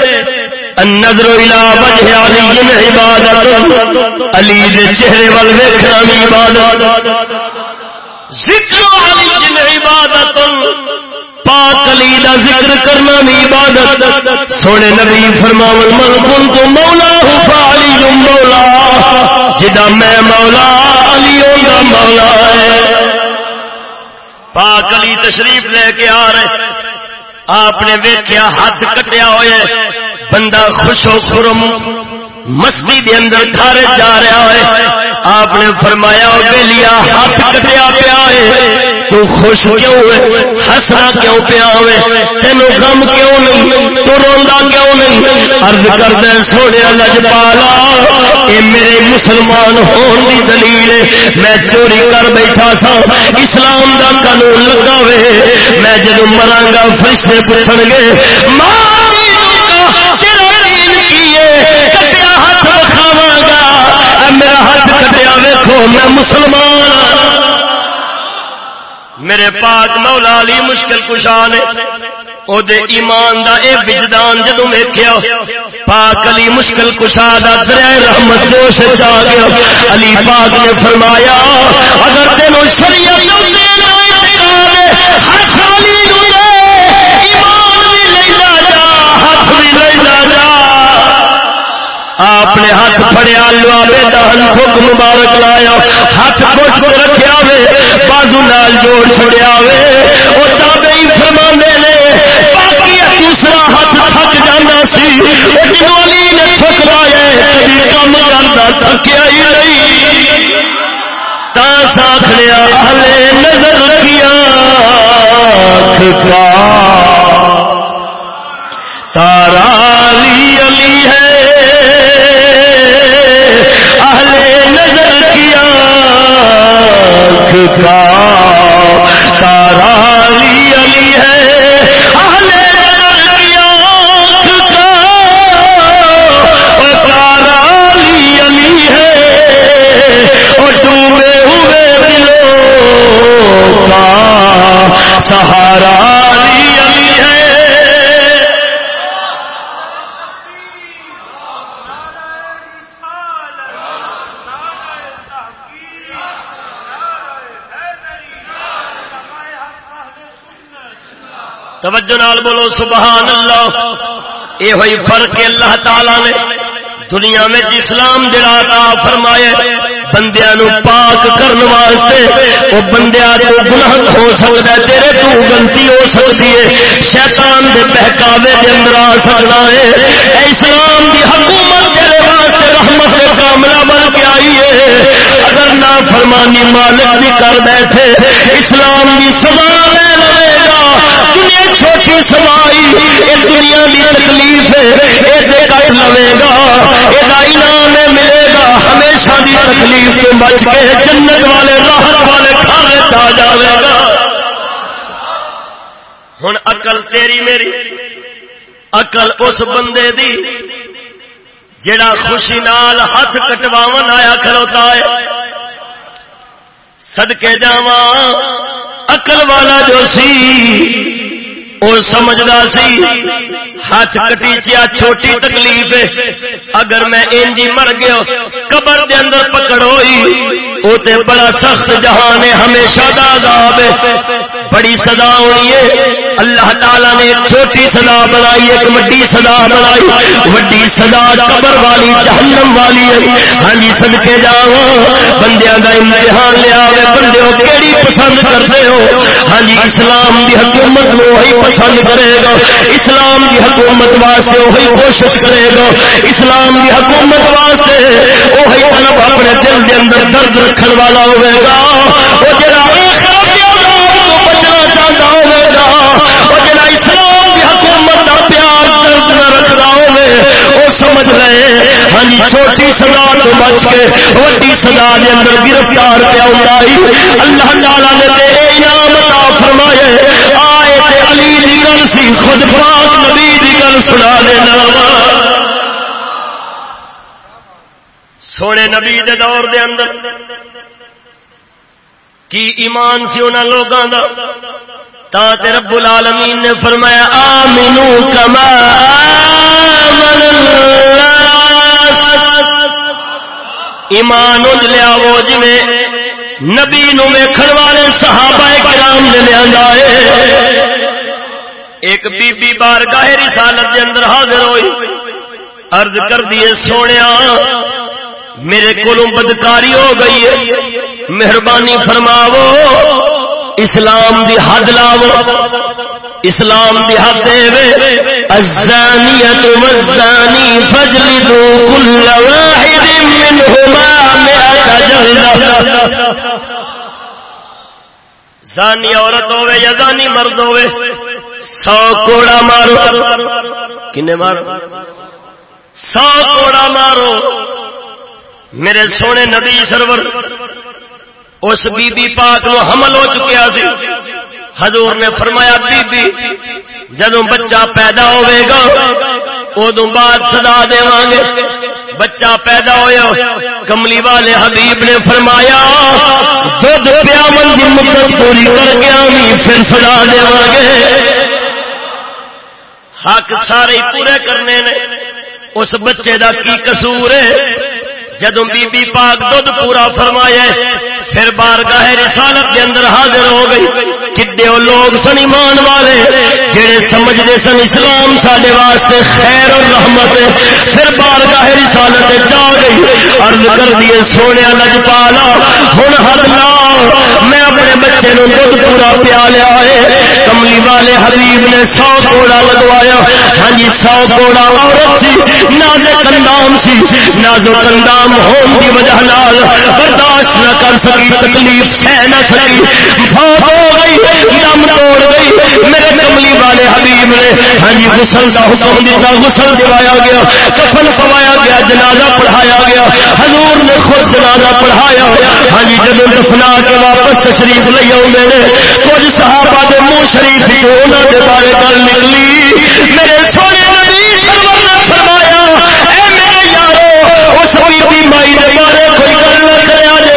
النظر الى وجه علی عبادت، علی دے چہرے وال ویکھنا بھی عبادت۔ ذکر علی جن عبادت، پاک علی دا ذکر کرنا بھی عبادت۔ سونے نبی فرماون، من کنت مولا فعلی مولا جدا میں مولا، علی دا مولا ہے۔ پاک علی تشریف لے کے آ رہے آپ نے ویکیا ہاتھ کٹیا ہوئے بندہ خوش و خرم مستی دے اندر گھر جا رہا ہے آپ نے فرمایا بے لیا ہاتھ کٹیا پیا ہے تو خوش کیوں ہے ہسنا کیوں پیا ہوئے؟ تینوں غم کیوں نہیں؟ تو روندا کیوں نہیں؟ عرض کرتا سونے لج پالا اے میرے مسلمان ہون دی دلیل ہے، میں چوری کر بیٹھا سا، اسلام دا قانون لگا وے میں جدوں مراں گا فرشتے پوچھن گے ماں آخو، میں مسلمان ہاں۔ میرے پاک مولا علی مشکل کشا نے او دے ایمان دا اے وجدان جدوں ویکھیا، پاک علی مشکل کشا دا دریا رحمت جوش چا گیا۔ علی پاک نے فرمایا، اگر تینوں شریعت نو دینا ہے، ہر آپ نے ہاتھ پڑیا لوا بیٹا تھوک مبارک لایا۔ ہاتھ کچھ کو رکھا وے بازو نال جوڑ چھڑیا وے وہ تابے ہی فرما نے، باقی دوسرا ہاتھ تھک جانا سی۔ علی نے تھک لایا کبھی کام کرتا تھکیا ہی نہیں۔ تا ساکھڑیا اہل نظر کیا کا۔ تارا علی کا تارا علی علی ہے، اہل کا تارا علی علی ہے، اور ڈوبے ہوئے دلوں کا سہارا توجہ نال بولو، سبحان اللہ۔ یہ ہوئی فرق اللہ تعالی نے دنیا میں اسلام جڑا تا فرمایا بندیا نو پاک کرنے واسطے، وہ بندیا تو گناہ ہو سکتا ہے، تیرے تو غلطی ہو سکتی ہے۔ شیطان دے بہکاوے دے اندر آ سکتا ہے۔ اے اسلام دی حکومت تیرے واسطے رحمت دے کاملہ بن کے آئی ہے۔ اگر نہ فرمانی مالک بھی کر بیٹھے، اسلام دی سزا لے لے چھوٹی سوائی اس دنیا کی تکلیف یہ کٹ لوے گا یہ انعام ملے گا، ہمیشہ کی تکلیف تو بچ کے جنت والے، راحت والے کھانے آ جائے گا۔ ہوں اقل تیری میری اقل اس بندے دی جڑا خوشی نال ہاتھ کٹواو آیا کھلوتا ہے۔ سدکے جاوا اقل والا جو سی وہ سمجھدا سی، ہاتھ کٹیچیا چھوٹی تکلیف اگر میں انجی مر گیا، قبر دے اندر پکڑ ہوئی وہ تے بڑا سخت جہان ہے، ہمیشہ دا عذاب ہے۔ بڑی سزا ہونی ہے۔ اللہ تعالی نے ایک چھوٹی سزا بنائی، ایک وڈی سزا بنائی۔ وڈی سزا قبر والی، جہنم والی ہے۔ ہاں جی صدقے جاؤ۔ بندیاں دا امتحان لیا وے بندیو کیڑی پسند کرتے ہو؟ ہاں جی اسلام دی حکومت وہی پسند کرے گا۔ اسلام دی حکومت واسطے وہی کوشش کرے گا۔ اسلام دی حکومت واسطے وہی طلب اپنے دل دے اندر درد رکھن والا ہوئے گا۔ وہ جڑا سمجھ لے۔ ہاں جی چھوٹی سزا تو بچ کے وڈی سزا دے اندر گرفتار پہ آؤں اللہ تعالی نے تے انعام عطا فرمائے۔ آئے تے علی دی گل سی، خود پاک نبی دی گل سنا دینا سونے نبی دے دور دے اندر کی ایمان سی انہوں لوگوں کا تا تے رب العالمین نے فرمایا، آمنو کما آمن ایمان اج لیا وہ جی نبی نو ویکھن والے صحابہ کرام نے لیا ایک بی بی بار گاہ رسالت دے اندر حاضر ہوئی۔ عرض کر دیے سونے میرے کو بدکاری ہو گئی ہے۔ مہربانی فرماو اسلام دی حد لاو اسلام دی حد دے الزانیت والزانی فجلدوا كل واحد منهما مئة جلدہ زانی عورت ہوے یا زانی مرد ہوے سو کوڑا مارو. کنے مارو؟ سو کوڑا مارو. میرے سونے نبی سرور، اس بی بی پاک نو حمل ہو چکیا سی۔ حضور نے فرمایا، بی بی جدو بچہ پیدا ہوئے گا ادو بعد سدا دے گے بچہ پیدا ہوا کملی والے حبیب نے فرمایا دھد پیا من کی مدت پوری کر کے آئی پھر سدا دے گے حق سارے پورے کرنے نے۔ اس بچے دا کی قصور ہے؟ جدو بی بی پاک دودھ پورا فرمایا پھر بار گاہ رسالت کے اندر حاضر ہو گئی۔ کدے لوگ سن ایمان والے، جڑے سمجھتے سن اسلام سارے واسطے خیر اور رحمت پھر بار گاہ رسالت جا گئی۔ ارد کر دیے سونے لج پالا ہوں حد لا میں اپنے بچے نو دودھ پورا پیا لیا ہے۔ کملی والے حبیب نے سو کوڑا لگوایا۔ ہاں جی سو کوڑا عورت سی نازک کندام سی نازک کندام ہون کی وجہ نال برداشت نہ کر سکی، تکلیف سہ نہ سکی بہت ہو گئی، دم توڑ گئی، میرے کملی والے حبیب نے ہاں جی غسل کا حکم دیتا غسل دوایا گیا، کفن پوایا گیا، جنازہ پڑھایا گیا، حضور نے خود جنازہ پڑھایا ہاں جی جب دفنا کے واپس تشریف لے آؤ میرے کچھ صحابہ دے منہ شریف ہی انہوں نے بارے گل نکلی، میرے تھوڑے نبی سرور نے فرمایا اے میرے یارو اس بی مائی دے بارے کوئی گل نہ کریا جے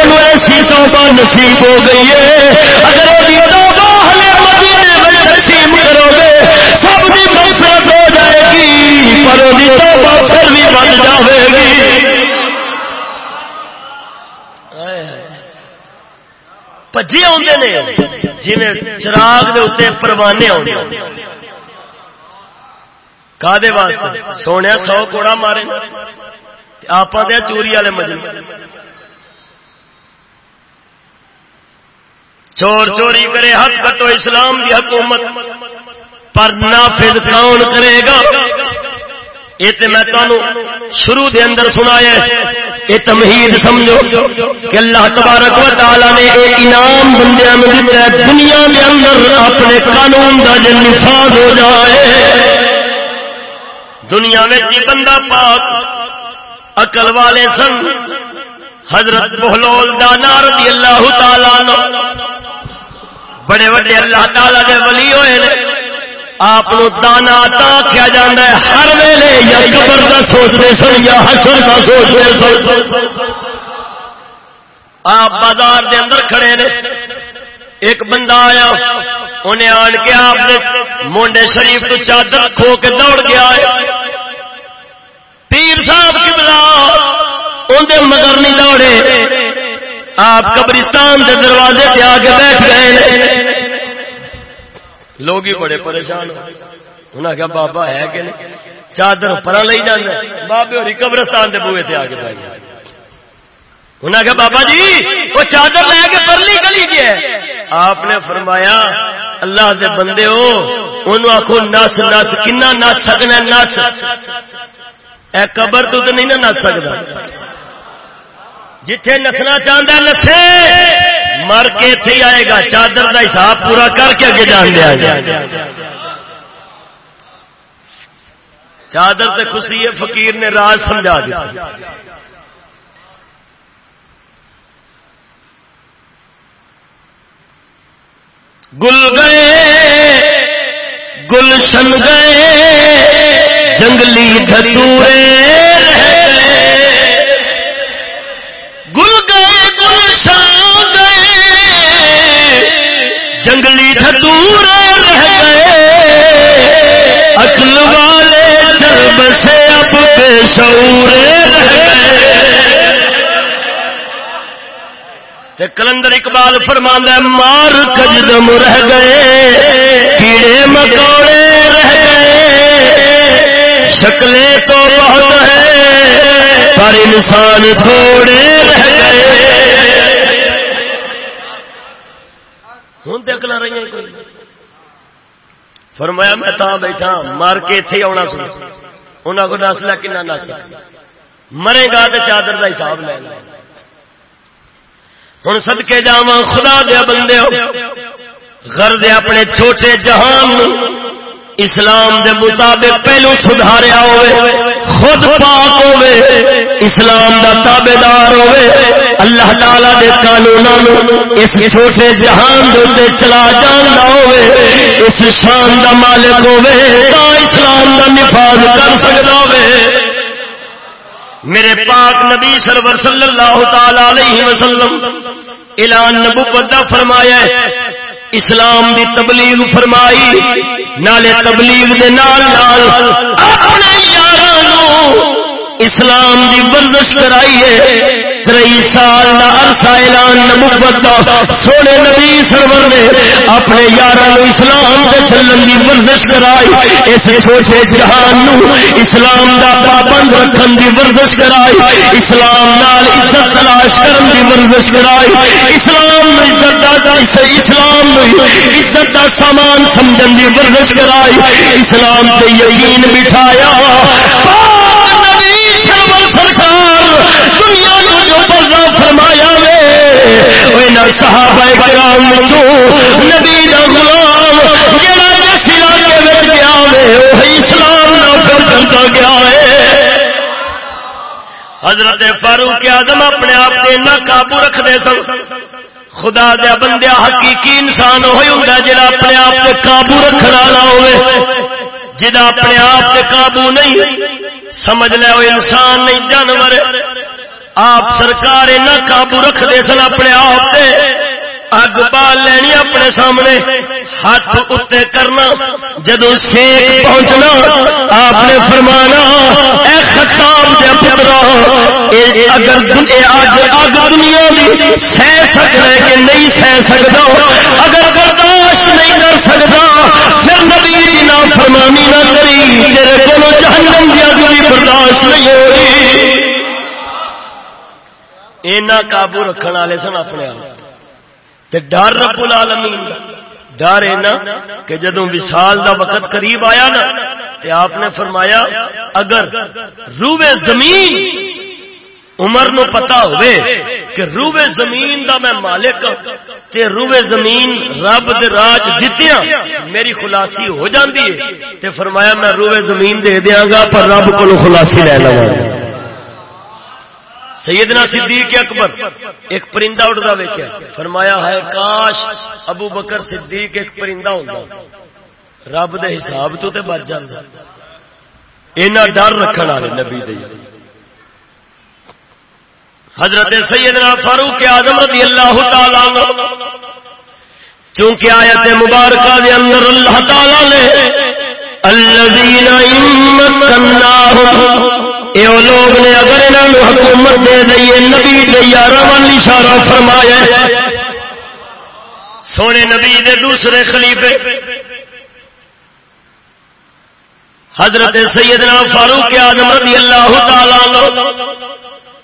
انہوں ایسی نصیب ہو گئی ہے۔ اگر وہ کرو گے، سب کی ہو جائے گی، پر توبہ پھر بھی بن جائے گی۔ پجے آتے نے جی چراغ کے اتنے پروانے آتے کا واسطے؟ سونے سو کوڑا مارے۔ آپ چوری والے مجھے چور چوری کرے، حق کٹو اسلام کی حکومت۔ پر نافذ کون کرے گا؟ یہ تو میں تمہیں شروع دے اندر سنایا یہ تمہید سمجھو کہ اللہ تبارک و تعالی نے یہ انعام بندیا دیتا ہے۔ دنیا کے اندر اپنے قانون کا جن نفاذ ہو جائے۔ دنیا میں بندہ پاک اقل والے سن۔ حضرت بہلول دانا رضی اللہ تعالی بڑے بڑے اللہ تعالی دے ولی ہوئے نے۔ آپ دانا تا کیا جانا ہے۔ ہر ویلے یا قبر کا سوچتے سن یا حشر کا سوچتے سن۔ آپ بازار دے اندر کھڑے نے۔ ایک بندہ آیا، انہیں آن کے آپ نے مونڈے شریف تو چادر کھو کے دوڑ گیا ہے پیر صاحب کی بلا اندر مگر نہیں دوڑے۔ آپ قبرستان کے دروازے پہ آ کے بیٹھ گئے لوگ ہی بڑے پریشان انہیں کیا بابا ہے کہ نہیں? چادر پرا لے جانا بابے ہوری قبرستان کے بوئے سے آ کے بیٹھ گئے انہیں کہا بابا جی وہ چادر لے کے پرلی گلی گیا آپ نے فرمایا، اللہ دے بندے ہو، انہوں آخو نس نس، کنا نس سکنا نس۔ اے قبر تو نہیں نہ نس سکتا جتھے نسنا چاہتا نسے، مر کے اتنے آئے گا، چادر کا حساب پورا کر کے اگے جان دیا چادر تے خوشی ہے، فقیر نے راز سمجھا دیا۔ گل گئے، گلشن گئے، جنگلی دھتورے دھتورے رہ گئے۔ اکل والے چرب سے اب بے شعورے رہ گئے۔ کلندر اقبال فرماندہ مار کجدم رہ گئے، کیڑے مکوڑے رہ گئے۔ شکلیں تو بہت ہے پر انسان تھوڑے رہ گئے۔ ہوں دیکھ لا رہی کوئی۔ فرمایا میں تا بیٹھا، مار کے اتے آنا سی انہوں کو نس لیا کن نس مرے گا تو چادر کا حساب لے لیا ہوں سدکے جا خدا دیا بندے گھر دے اپنے چھوٹے جہان اسلام دے مطابق پہلو سدھاریا ہوئے، خود پاک ہوئے، اسلام دا تابے دار ہوئے۔ اللہ تعالی دے قانون اس چھوٹے جہان دے چلا جانا ہوئے، اس شان دا مالک ہوئے، تا اسلام دا نفاذ کر سکتا ہوئے۔ میرے پاک نبی سرور صلی اللہ تعالی علیہ وسلم، اعلان نبوت دا فرمایا ہے اسلام دی تبلیغ فرمائی، نالے تبلیغ دے نال نال اپنے یارانو اسلام دی ورزش کرائیے تری سال کا عرصہ اعلان نبوت دا، سونے نبی سرور نے اپنے یار اسلام کے چلن کی ورزش کرائی۔ اس چھوٹے جہان نو اسلام دا پابند رکھن دی ورزش کرائی۔ اسلام نال عزت تلاش کرن دی ورزش کرائی۔ اسلام عزت دا اسلام عزت دا سامان سمجھن دی ورزش کرائی۔ اسلام تے یقین بٹھایا۔ صحابہ کرام نبی دا غلام جڑا جس علاقے گیا وہی اسلام گیا ہے حضرت فاروق اعظم اپنے آپ سے نہ قابو رکھتے سن۔ خدا دیا بندیا حقیقی انسان وہی ہوں جا اپنے آپ سے قابو رکھنے والا ہوئے۔ جا اپنے آپ سے قابو نہیں سمجھ لے وہ انسان نہیں، جانور۔ آپ سرکار نہ قابو رکھتے سن اپنے آپ سے اگ بال لینی اپنے سامنے، ہاتھ اتنے کرنا۔ جدو سیک پہنچنا، آپ نے فرمانا، اے خطاب دے پترا اگر اگ دنیا بھی سہ سکتا ہے کہ نہیں سہ سکتا۔ اگر برداشت نہیں کر سکتا، پھر نبی نہ فرمانی نہ کری، تیرے کو جہنم کی اگ بھی برداشت نہیں ہوئی۔ اینا قابو رکھنے والے سن اپنے آپ۔ ڈر رب العالمین ڈر اینا کہ جدو وسال دا وقت قریب آیا نا، تے آپ نے فرمایا، اگر روبے زمین، عمر نو پتا ہوئے کہ روبے زمین دا میں مالک ہاں، تے روبے زمین رب دے راج دتیاں، میری خلاصی ہو جاندی ہے۔ تے فرمایا، میں روبے زمین دے دیاں گا، پر رب کو خلاصی لے لواں سیدنا صدیق اکبر ایک پرندہ اڑتا ویچیا فرمایا ہے کاش ابو بکر صدیق ایک پرندہ ہوتا رب دے حساب تو تے بچ جانا اینا ڈر رکھنے والے نبی دے۔ حضرت سیدنا فاروق آدم رضی اللہ تعالی چونکہ آیت مبارکہ دے اندر اللہ تعالی نے، الذین امکناہم یہ لوگ نے اگر انہوں حکومت دے دئیے، نبی دیا رمن اشارہ فرمایا سونے نبی دے دوسرے خلیفے۔ حضرت سیدنا فاروق آدم رضی اللہ تعالی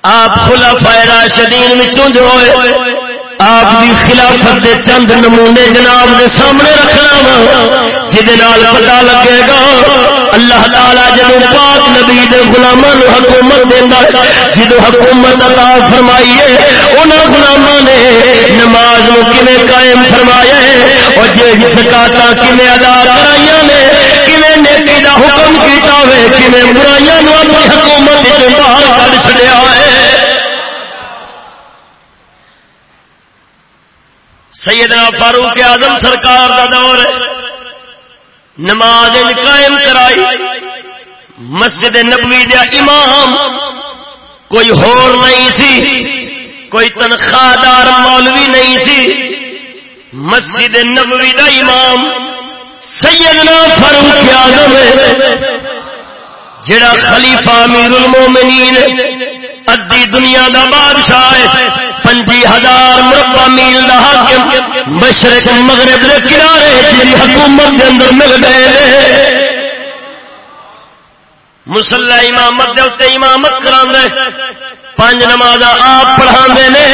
آپ خلافہ راشدین وچوں جو ہوئے۔ آپ کی خلافت دے چند نمونے جناب دے سامنے رکھنا وا جہد پتا لگے گا، اللہ تعالی جب پاک نبی دے غلاموں حکومت دینا جدو حکومت عطا فرمائی ہے انہوں غلاموں نے نماز کھے قائم فرمایا اور جی زکاتا کھے ادا کرائی نے کھے نیکی دا حکم کیتا ہوئے کہ برائیاں اپنی حکومت باہر کر چڑیا ہے سیدنا فاروق اعظم سرکار دا دور نماز قائم کرائی۔ مسجد نبوی دیا امام۔ کوئی ہور نہیں سی۔ کوئی تنخواہ دار مولوی نہیں سی۔ مسجد نبوی دا امام۔ سیدنا فاروق اعظم جڑا خلیفہ امیر المومنین ادی دنیا دا بادشاہ ہے۔ پنجی ہزار مربع میل دا حاکم مشرق مغرب دے کنارے جی حکومت دے اندر مل گئے مسلح امامت دے اتنے امامت کرا پانچ نماز آپ پڑھا نے۔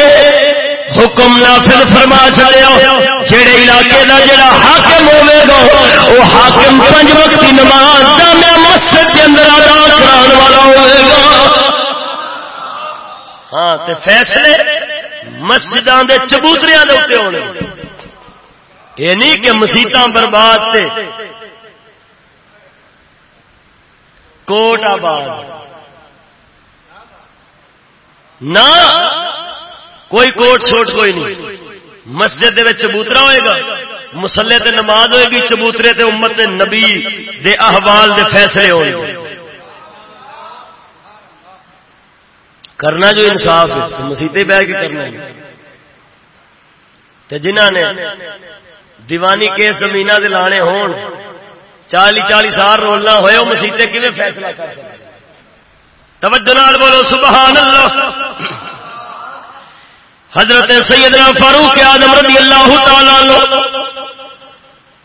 حکم نافذ فرما چلے جہے علاقے دا جڑا حاکم ہوے گا وہ حاکم پنج وقت نماز جامع مسجد کے اندر ادا کران والا ہوے گا۔ ہاں تے فیصلے مسجد کے چبوتریا ہونے۔ یہ نہیں کہ مسیت برباد تے۔ کوٹ آباد۔ نہ کوئی کوٹ چھوٹ کوئی نہیں۔ مسجد چبوترا ہوئے گا۔ مسلے تے نماز ہوئے گی، چبوترے تے امت نبی دے احوال دے فیصلے ہوئے گے کرنا جو انصاف ہے مسیطے بہ کے کرنا جنہ نے دیوانی کیس زمین دے لانے ہون، چالی چالی سال رولنا ہوئے وہ مسیطے کھے فیصلہ کر توجہ نال بولو، سبحان اللہ۔ حضرت سیدنا فاروق آدم رضی اللہ تعالی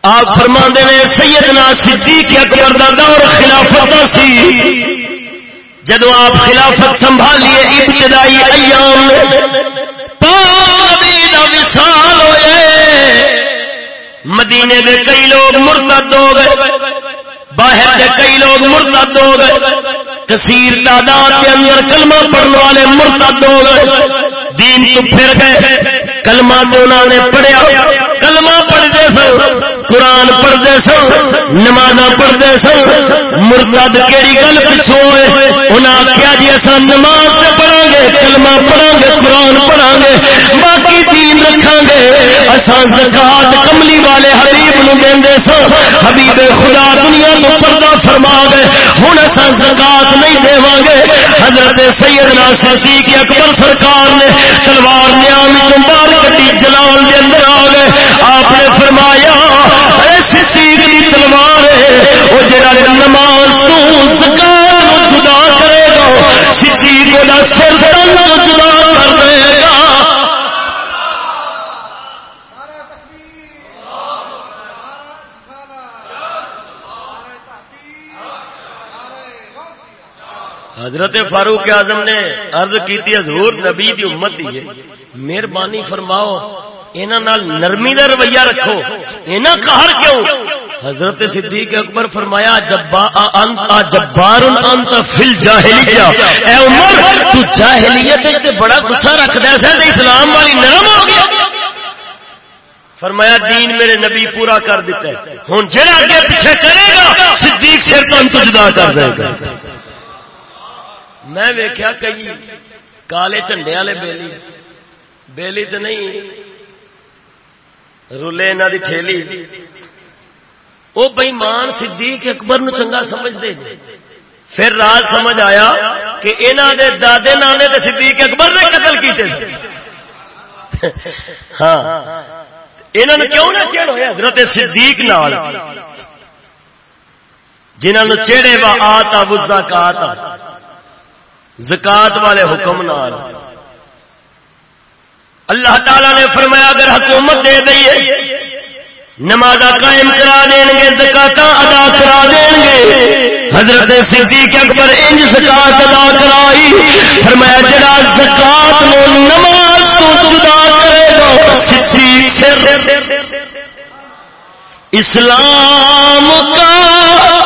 آپ فرما نے، سیدنا صدیق اکبر دا دور خلافت سی۔ جدو آپ خلافت سنبھالیے ابتدائی ایام وصال ہوئے۔ مدینے دے کئی لوگ مرتد ہو گئے، باہر دے کئی لوگ مرتد ہو گئے۔ کثیر تعداد کے اندر کلمہ پڑھنے والے مرتد ہو گئے۔ دین تو پھر گئے، کلمہ تو انہوں نے پڑھیا۔ کلمہ پڑھتے سن قرآن پڑھتے سن نماز پڑھتے سن، مرتد کہڑی گل پچھو انہیں کیا جی اصا نماز سے پڑھا گے کلمہ پڑھا گے قرآن پڑھا گے باقی دین رکھا گے اصا زکات کملی والے حبیب نو دے سو حبیب خدا دنیا تو پردہ فرما گے ہوں اصا زکات نہیں دے گے حضرت سیدنا صدیق اکبر سرکار نے تلوار نیام چمبار کٹی جلال کے اندر آ گئے۔ آپ نے فرمایا سیگ کی تلوار ہے، وہ جڑا نماز تو جدا کرے گا صدیق کو سر تن جدا کر دے گا۔ حضرت فاروق اعظم نے عرض کی حضور نبی دی امت ہی ہے۔ مہربانی فرماؤ نرمی کا رویہ رکھو۔ یہاں کہر کیوں؟ حضرت صدیق اکبر فرمایا جبار انت فل جاہلیہ۔ اے عمر، تو جاہلیت تے بڑا غصہ رکھدا ہے، تے اسلام والی نرم ہو گیا فرمایا، دین میرے نبی پورا کر دیتا ہے۔ ہن جڑا اگے پیچھے کرے گا، صدیق پھر تو جدا کر دے گا۔ میں ویکھیا کئی، کالے جھنڈے والے بیلی۔ بیلی تے نہیں رولے انہوں کی ٹھیلی وہ بئیمان صدیق اکبر نو چنگا سمجھتے پھر راج سمجھ آیا کہ انہوں دے دادے نانے تے صدیق اکبر نے قتل کیتے ہاں انہوں نے کیوں نہ چڑھ ہوا حضرت صدیق نال جنہوں نے چڑھے وا آتا بزا کا آتا زکات والے حکم نال اللہ تعالی نے فرمایا، اگر حکومت دے دئیے نماز قائم کرا دیں گے زکات ادا کرا دیں گے۔ حضرت صدیق اکبر انج زکات ادا کرائی۔ فرمایا، جڑا زکات نو نماز تو جدا کرے گا صدیق سر۔ اسلام کا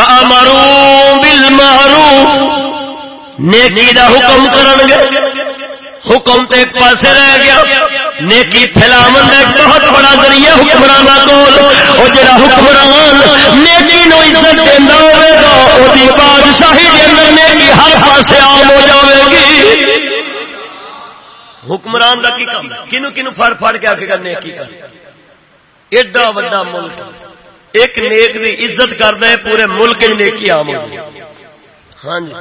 امرو بل معروف نیکی دا حکم کرن گے حکم تے ایک پاسے رہ گیا۔ نیکی پھیلاو کا ایک بہت بڑا ذریعہ حکمران کو جڑا حکمران نیکی نو عزت دینا ہوگا وہی بادشاہی کے اندر نیکی ہر پاسے عام ہو جاوے گی۔ حکمران کا کی کام کنو کنو فڑ فڑ کے آ کے نیکی کا۔ ایڈا وا ملک۔ ایک نیک دی عزت کرتا ہے، پورے ملک نیکی عام ہو ہاں جی۔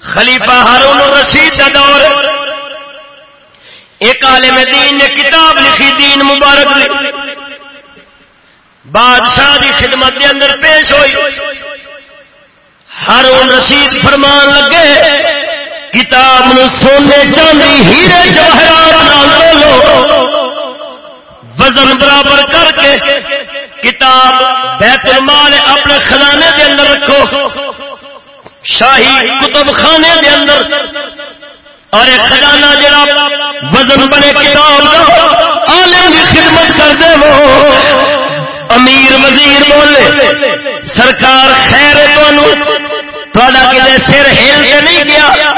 خلیفہ ہارون رشید کا دور۔ ایک عالم دین نے کتاب لکھی، دین مبارک بادشاہ کی خدمت کے اندر پیش ہوئی۔ ہر رشید فرمان لگے، کتاب نو سونے چاندی ہیرے جواہرات لو۔ وزن برابر کر کے کتاب بیت المال اپنے خزانے کے اندر رکھو۔ شاہی کتب خانے کے اندر۔ اور ایک خزانہ جڑا وزن بنے کتاب کا عالم کی خدمت کر دے وہ۔ امیر وزیر بولے، سرکار خیر تھوڑا کتنے سر ہل کے نہیں گیا۔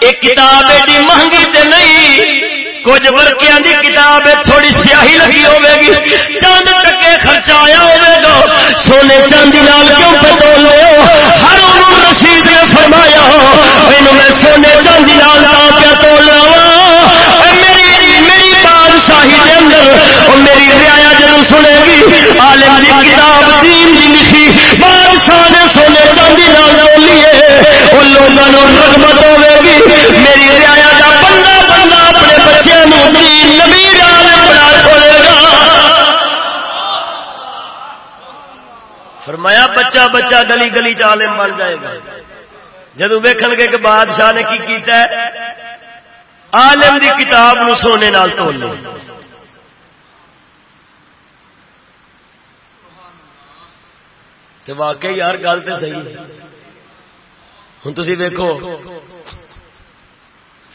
ایک کتاب ایڈی مہنگی تے نہیں۔ کچھ ورکیا کی کتاب تھوڑی سیاہی لگی ہوے گی۔ چند ٹکے خرچہ آیا ہوے گا۔ سونے چاندی لال کیوں پہ لو ہر رشید نے فرمایا میں سونے چاندی لال کیا تول رہا میری میری بادشاہی کے اندر اور میری ریا جن سنے گی۔ عالم کی کتاب، دین کی لکھی۔ بادشاہ نے سونے چاندی لال تولیے ان لوگوں رغبت ہوے نبی بڑا چھوڑے گا فرمایا بچہ بچہ گلی گلی عالم بن جائے گا۔ جدو ویکھ گے کہ بادشاہ نے کی کیتا ہے، عالم دی کتاب نو سونے نال تول لو۔ کہ واقعی یار گل تو صحیح ہوں تھی ویکو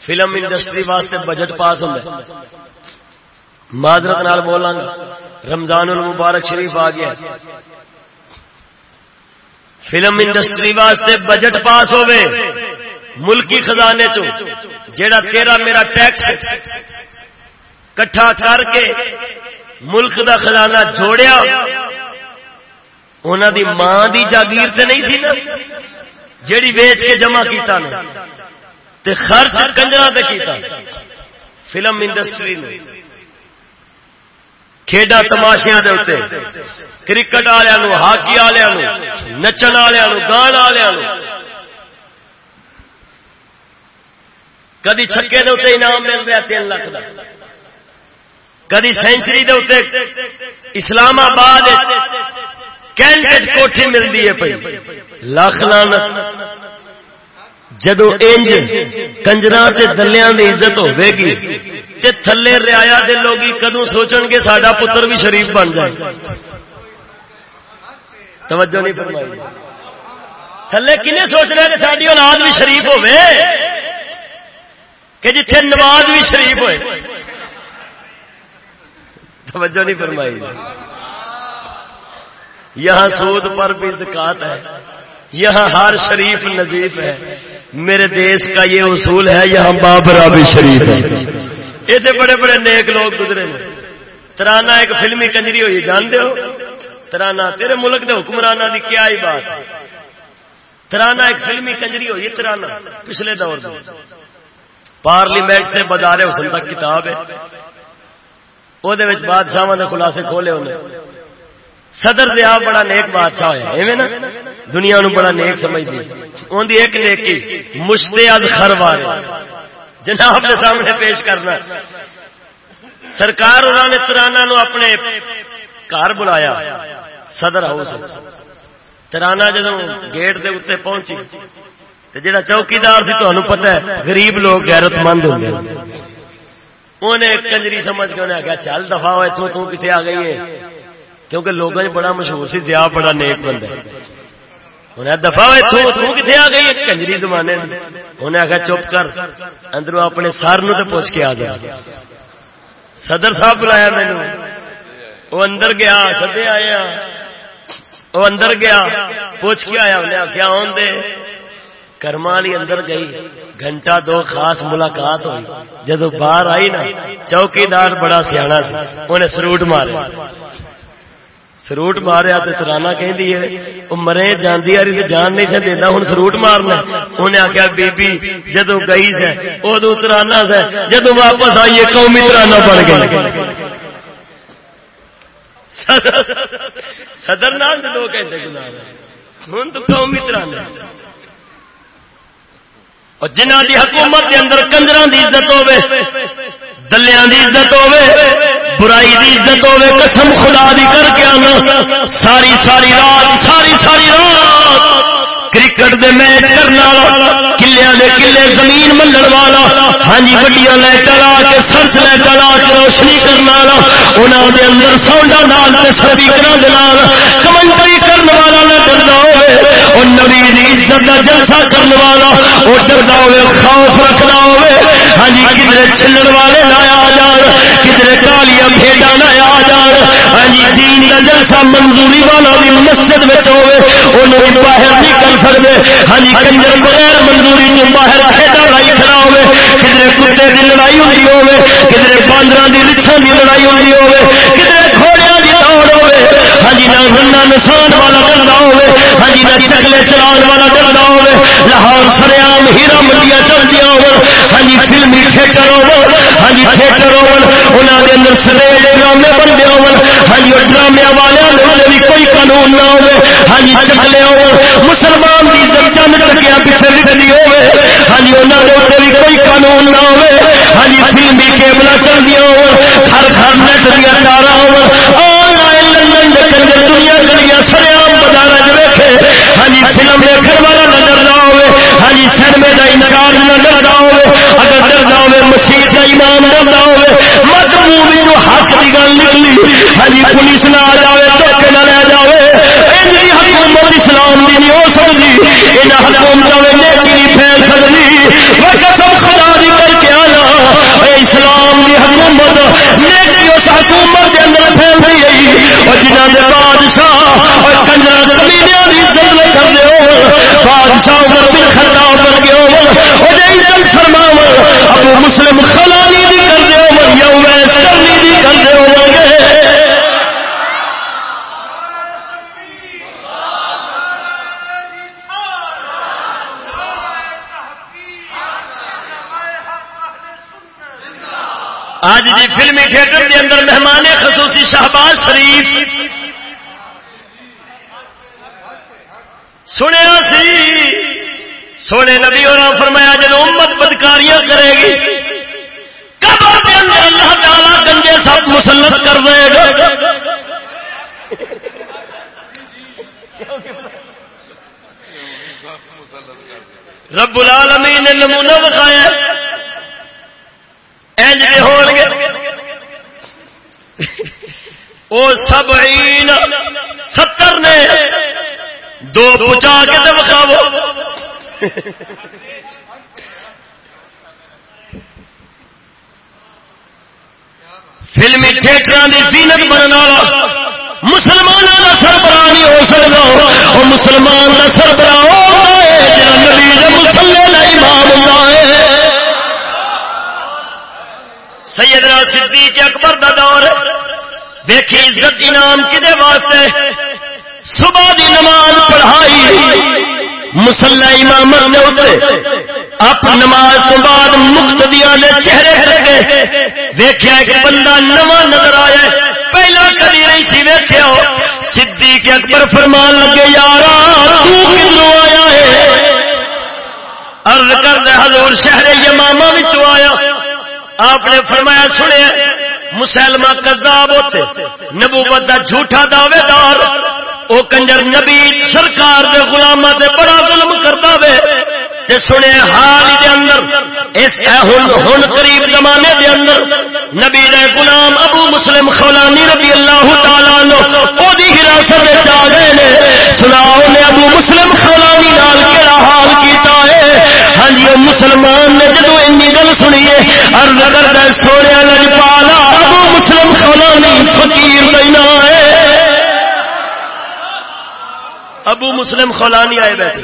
فلم انڈسٹری واسطے بجٹ پاس ہوتا معذرت نال بولاں رمضان المبارک شریف آ گیا۔ فلم انڈسٹری واسطے بجٹ پاس ہوے ملکی خزانے چو جیڑا تیرا میرا ٹیکس کٹھا کر کے ملک دا خزانہ جوڑیا۔ انہوں دی ماں دی جاگیر تے نہیں سی نا، جیڑی ویچ کے جمع کیتا نا۔ تے خرچ کنجرا تے کیتا۔ فلم انڈسٹری نے کھیڈا تماشیا کرکٹ والوں ہاکی والوں نچن والوں گان والوں کدی چھکے دے اتنے انعام مل رہا تین لاکھ کا کدی سینچری دے اتنے اسلام آباد کینٹ کوٹھی ملتی ہے پی لاکھ لانت جدو انج کنجرا دلیا کی عزت ہوے گی تے تھلے ریا دے لوگ کدو سوچن گے سڈا پتر بھی شریف بن جائے۔ توجہ نہیں فرمائی۔ تھلے کنے سوچ رہے کہ ساری اولاد بھی شریف ہوے کہ جتھے نواز بھی شریف ہوئے۔ توجہ نہیں فرمائی۔ یہاں سود پر بھی زکات ہے۔ یہاں ہر شریف نظیف ہے۔ میرے دیش کا یہ اصول ہے یہاں بابرا شریف ہے یہ بڑے بڑے نیک لوگ گزرے ترانا ایک فلمی کنجری ہوئی جان دو ترانا تیرے ملک دے حکمرانہ دی کیا ہی بات ترانا ایک فلمی کنجری ہوئی ترانا پچھلے دور میں پارلیمنٹ سے بدارے حسن تک کتاب ہے۔ وہ بادشاہ نے خلاصے کھولے انہیں صدر دیا بڑا نیک بادشاہ ہوا ایویں نا؟ دنیا نو بڑا نیک سمجھتی ان دی ایک نیکی، مشتے از خروار جناب کے سامنے پیش کرنا۔ سرکار انہوں نے ترانا نو اپنے گھر بلایا۔ صدر ہاؤس ترانا جدو گیٹ دے اتنے پہنچی جڑا چوکیدار سی تمہیں پتا ہے، غریب لوگ غیرت مند ہوں انہیں کنجری سمجھ کے انہیں آخیا چل دفاع اتوں تو کتنے آ گئی ہے؟ کیونکہ لوگوں بڑا مشہور سی زیا بڑا نیک بندہ انہیں دفاع کتنے آ گئی؟ کنجری زمانے انہیں آخیا، چپ کر۔ اندروں اپنے سر نو تو پوچھ کے آ گیا۔ صدر صاحب بلایا مینو وہ اندر گیا سدے آیا وہ اندر گیا، پوچھ کے آیا۔ انہیں آخیا، آن دے۔ کرما والی اندر گئی۔ گھنٹہ دو خاص ملاقات ہوئی۔ جدو باہر آئی نا، چوکیدار بڑا سیاح سی۔ انہیں سروٹ مارے۔ سروٹ ماریا تو ترانا کہ مرے جاندی آ رہی جان نہیں سن دینا ہوں سروٹ مارنا انہیں آخیا بی بی جدو گئی سے ادو ترانا سے جدو واپس آئیے قومی ترانا بن گیا صدر نام دو گھنٹے گزارا ہوں تو قومی ترانا اور جنہ دی حکومت کے اندر کنجر دی عزت ہوے دلیا دی عزت ہوے برائی دی عزت ہوے قسم خدا دی کر کے آنا۔ ساری ساری رات، ساری ساری رات کرکٹ دے میچ کرنا کلیا دے کلے زمین ملن والا ہاں جی وڈیا لائٹر آ کے سرچ لائٹر آ کے روشنی کرنا انہوں دے اندر سونڈا نال سپیکر کمنٹری کرنے والا نہ ڈرنا ہوئے اور نبی عزت کا جلسہ کرنے والا وہ ڈردا ہوئے خوف رکھنا ہوئے ہاں جی کدھر چلن والے نہ آ جان کدھر کالیاں بھیڈا نہ آ جان ہاں جی دین کا جلسہ منظوری والا بھی مسجد میں ہوئے انہوں باہر نہیں کر سکتے ہاں جی، کنجر بغیر منظوری تو باہر بھیڈا لائی کھڑا ہوے کدھر کتے کی لڑائی ہوتی ہوے کدھر باندر کی رچھان کی لڑائی ہوتی ہوے کدھر گھوڑیا ہاں جی نہ گنا نسان والا ڈردا ہوئے ہاں جی نہ چکلے چلان والا ڈردا ہوئے، لاہور سریام ہیرا منڈیاں چل ہو ہاں جی فلمی تھیٹر ہو ہاں جی تھیٹر ہو انہوں کے اندر سٹیج ڈرامے بن گیا ہو ہاں جی ڈرامے والے بھی کوئی قانون نہ ہوئے ہاں جی چکلے ہو مسلمان کی جب چند ٹکیا پیچھے لکھنی ہوئے ہاں جی انہوں کے بھی کوئی قانون نہ ہوئے ہاں جی فلمی کیبل چل ہو ہر گھر نیٹ دیا تارا ہو آن لائن کنجر دنیا گلیاں سریام بازار ویکھے ہاں جی فلم دیکھنے والا نظر نہ ڈردا ہوے ہاں جی سینمے کا انچارج نہ ڈردا ہوے اگر ڈردا ہوے مسیح کا امام ڈردا ہوے مت منہ جو حق کی گل نکلی ہاں جی پولیس نہ آ جائے چوکے نہ لے جائے حکومت اسلام کی نہیں ہو سکتی یہاں حکومت نیکی نہیں پھیل سکتی وہ وقت خدا اسلام حکومت نیکی اس حکومت کے اندر پھیل رہی ہے۔ اور جنہوں نے بادشاہ اور کنجر زمین بادشاہ بن خطاب بن گیا ہو۔ عزت فرماو ابو مسلم خلانی آج جی فلمی تھیٹر کے اندر مہمان خصوصی شہباز شریف۔ سنیا سی۔ سونے نبی اور فرمایا، جب امت بدکاریاں کرے گی، قبر کے اندر اللہ تعالی گنجے سب مسلط کر دے گا۔ رب العالمین نے نمونہ بتایا اینج ہو گے وہ سب ستر نے دو پچا کے تو بکھاو فلمی تھیٹر کی زینت بننے والا مسلمان کا سربراہ نہیں ہو سکتا اور مسلمان کا سربراہ مسلے امام ہوتا ہے۔ سیدنا صدیق اکبر کا دور دیکھی عزت انعام کدے واسطے؟ صبح دی نماز پڑھائی، مسلح امام آپ نماز تو بعد مختدیا نے چہرے رکھے ویخیا ایک بندہ نواں نظر آیا پہلا کدی نہیں سی ویخیا سدھی کے اکبر فرمان لگے یار کدھروں آیا ہے؟ ارد کر دے، حضور شہر یماما آیا۔ آپ نے فرمایا، سنیا مسلمہ کذاب ہوتے، نبوت کا جھوٹا دعوے دار او کنجر نبی سرکار دے غلامہ تے بڑا ظلم کرتا وے۔ تے سنے حال دے اندر، اس ہن ہن قریب زمانے دے اندر، نبی دے غلام ابو مسلم خولانی رضی اللہ تعالی عنہ او دی حراست وچ آ گئے نے۔ سناؤ نے ابو مسلم خولانی نال کیڑا حال کیتا ہے؟ ہاں جی مسلمان نے جدو انی گل سنیے عرض کردا سونے لج پالا۔ مسلم خولانی فقیر دینا ہے۔ ابو مسلم خولانی آئے بیٹھے۔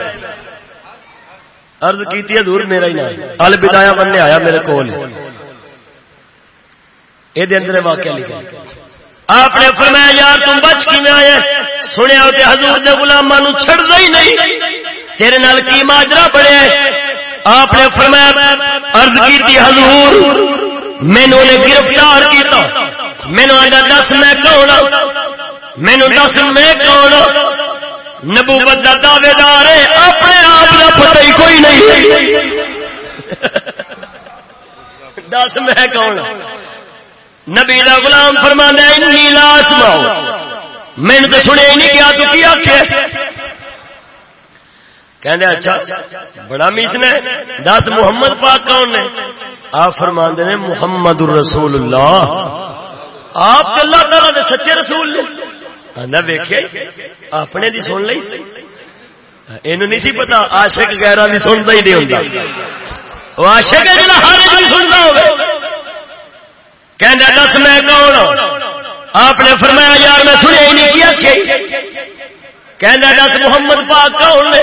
عرض کیتی حضور میرا ہی نام ال بدایا بننے آیا میرے کول۔ یہ اندر واقعہ لکھا۔ آپ نے فرمایا، یار تم بچ کی میں آیا سنیا کہ حضور نے غلاماں نو چھڑ ہی نہیں۔ تیرے نال کی ماجرا بڑے آپ نے فرمایا، عرض کی حضور مینو نے گرفتار کیتا۔ مینو آڈا دس میں کون ہاں۔ مینو دس میں کون ہاں۔ نبوت کا دعوے دار ہے۔ اپنے آپ کا پتہ ہی کوئی نہیں دس میں کون ہاں۔ نبی کا غلام فرما انی لاس ماؤ میں تو سنے ہی نہیں کیا، تو کی آخ کہنے اچھا بڑا میسن ہے دس محمد پاک کون نے؟ آپ فرما نے محمد الرسول اللہ آپ اللہ تعالی دے سچے رسول نے۔ آدھا ویخیا اپنے دی سن لی یہ نہیں سی پتا آشک گہرا بھی سنتا ہی نہیں ہوتا وہ آشک ہے جا ہر ایک سنتا ہو کہنا دس میں کون ہاں؟ آپ نے فرمایا، یار میں سنیا ہی نہیں کیا کہنا دس محمد پاک کون نے؟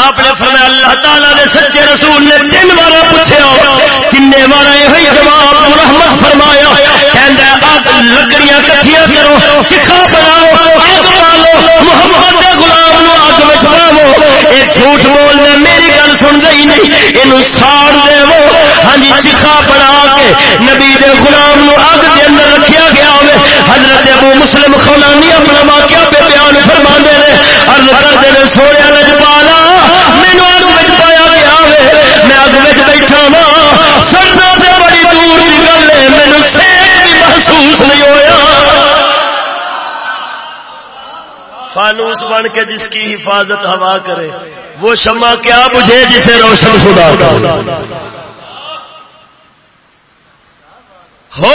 آپ نے فرمایا اللہ تعالیٰ نے سچے رسول نے تین بار پوچھے تین بار یہ جواب رحمت فرمایا لکڑیاں کٹھیا کرو، چکھا بناؤ، آگ پالو، محمد غلام نو آگ میں پاو یہ جھوٹ بولنے میری گل سن گئی نہیں یہ ساڑ دے ہاں جی چکھا بنا کے نبی دے غلام نو آگ کے اندر رکھیا گیا ہوئے۔ حضرت ابو مسلم خولانی اپنا واقعہ پہ بیان فرما دے رہے۔ عرض کر دے بن کے جس کی حفاظت ہوا کرے، وہ شمع کیا بجھے جسے روشن خدا ہو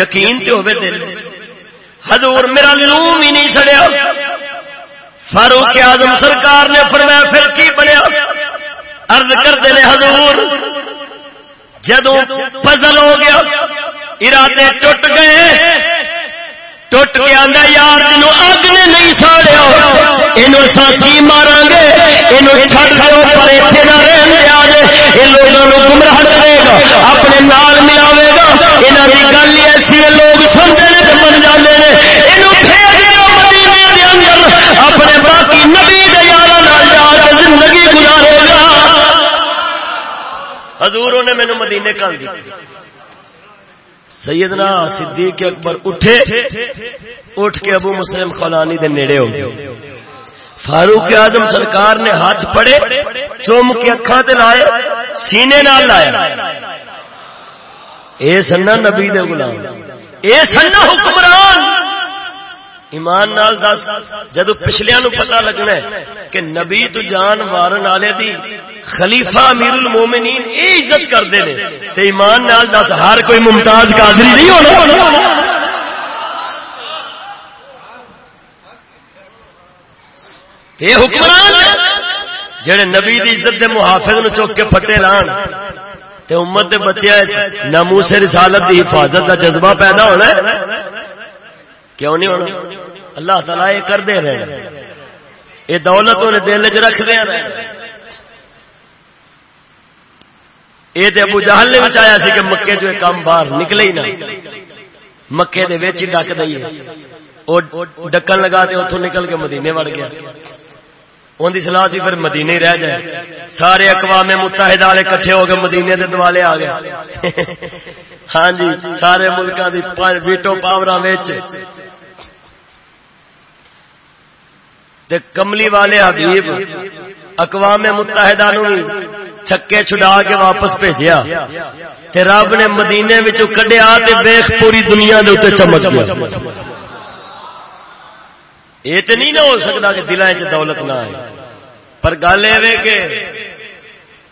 یقین تو ہوئے دل حضور میرا لوم ہی نہیں سڑیا۔ فاروق اعظم سرکار نے فرمایا، پھر کی بنیا؟ ارد کرتے ہیں حضور جدو پزل ہو گیا، ارادے ٹوٹ گئے ٹوٹ کے آدھا یار جنو اگ نے نہیں ساڑیا یہ ساچی مارا گے یہ چڑ دو پر اتنے نہ رہن دیا جے۔ یہ لوگوں گمراہ کرے گا، اپنے نال ملاوے گا۔ یہاں کی گل ایسی لوگ سمجھے تو بن جاتے ہیں اپنے باقی نبی دیا زندگی گزارے گا۔ حضور نے مینو مدینے کال دی سیدنا صدیق اکبر اٹھے، اٹھ کے ابو مسلم خلانی دے نیڑے ہو گئے۔ فاروق اعظم سرکار نے ہاتھ پڑے، چوم کے اکھا تے لائے، سینے نال لایا اے سننا نبی دے غلام، اے سننا حکمران ایمان نال دس، جدو پچھلیا نو پتا لگنا ہے کہ نبی تو جان وارن والے دی خلیفہ امیر المومنین اے عزت کرتے ہیں تے ایمان نال دس، ہر کوئی ممتاز قادری نہیں ہونا۔ یہ حکمران، جڑے نبی دی عزت دے محافظ نو چوک کے پٹے لان، تے امت دے بچے ناموس رسالت دی حفاظت دا جذبہ پیدا ہونا ہے۔ کیوں نہیں ہونا؟ اللہ تعالی یہ کر دے رہے یہ دولت انہیں دل چ رکھ دیا یہ تو ابو جہل نے بچایا سی کہ مکے جو کام باہر نکلے ہی نہ۔ مکے دے ویچ ہی ڈک دئیے وہ ڈکن لگا تے اتوں نکل کے مدینے وڑ گیا۔ ان کی سلاح سی پھر مدینے رہ جائے۔ سارے اقوام متحدہ والے کٹھے ہو گئے مدینے کے دوالے آ گئے۔ ہاں جی سارے ملکوں کی ویٹو پاور کملی والے حبیب اقوام متحدہ نو چھکے چھڑا کے واپس بھیجیا تے رب نے مدینے کڈیا دیکھ پوری دنیا دے اتنے چمک گیا۔ یہ تو نہیں نہ ہو سکتا کہ دلان چ دولت نہ آئے۔ پر گل یہ کہ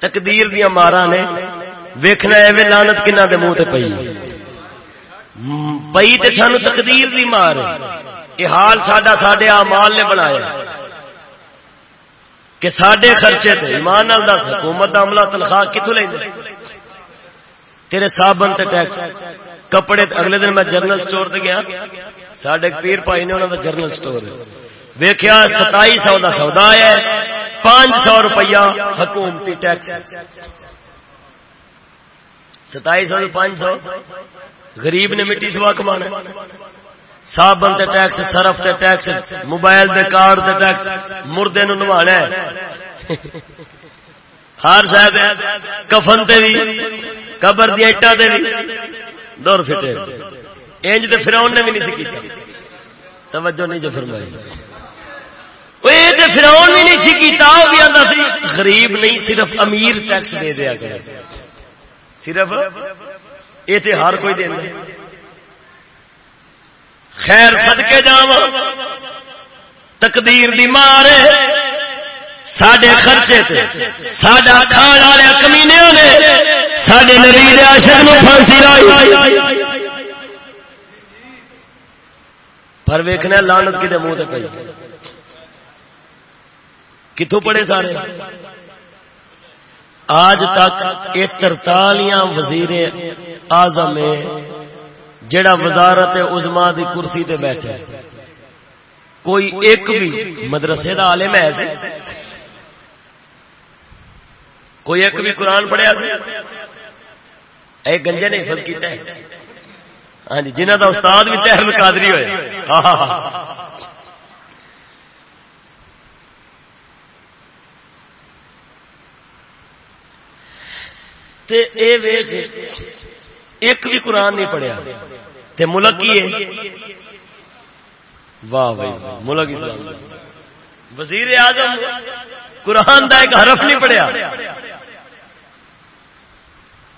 تقدیر دیا مارا نے ویکھنا ایویں لانت کنہ دے منہ تے پئی۔ پئی تے سانو تقدیر دی مار یہ حال ساڈا ساڈے اعمال نے بنایا کہ سڈے خرچے تے ایمان نال دس، حکومت کا عملہ تنخواہ کتوں لے تیرے صابن تے ٹیکس، کپڑے اگلے دن میں جرنل سٹور تے گیا۔ سڈے پیر پائی نے انہوں کا جرنل سٹور ویخیا ستائی سو کا سودا ہے پانچ سو روپیہ حکومتی ٹیکس۔ ستائی سو پانچ سو غریب نے مٹی سوا کمانا صابن تے ٹیکس سرف تے ٹیکس موبائل دے کارڈ تے ٹیکس مردے نو نوانا ہے ہر شاید کفن تے بھی قبر دی اٹا تے بھی دور فٹے انج تے فرعون نے بھی نہیں سکیتا توجہ نہیں جو فرمائی وہ تے فرعون بھی نہیں سکیتا وہ بھی آندا سی غریب نہیں صرف امیر ٹیکس دے دیا کرے صرف یہ تے ہر کوئی دیندا ہے خیر صدقے جاواں۔ تقدیر دی مار سڈے خرچے تے سڈا کھان والے کمینے نے سڈے نریل آشر میں پھانسی لائی۔ پر ویکھنا لانت کتنے منہ پی کتوں پڑے سارے آج تک یہ ترتالیاں وزیر آزم جڑا وزارت عزما دی کرسی تے بیٹھا کوئی ایک بھی مدرسے دا عالم ہے سی کوئی ایک بھی قرآن پڑھیا اے گنجے نے حفظ کیتا ہے۔ ہاں جی جنہ دا استاد بھی تحرم قادری ہوئے۔ تے اے ویخ ایک بھی قرآن نہیں پڑھیا۔ تے ملک کی ہے؟ واہ بھائی، ملک اسلام۔ وزیر اعظم قرآن دا ایک حرف نہیں پڑھیا۔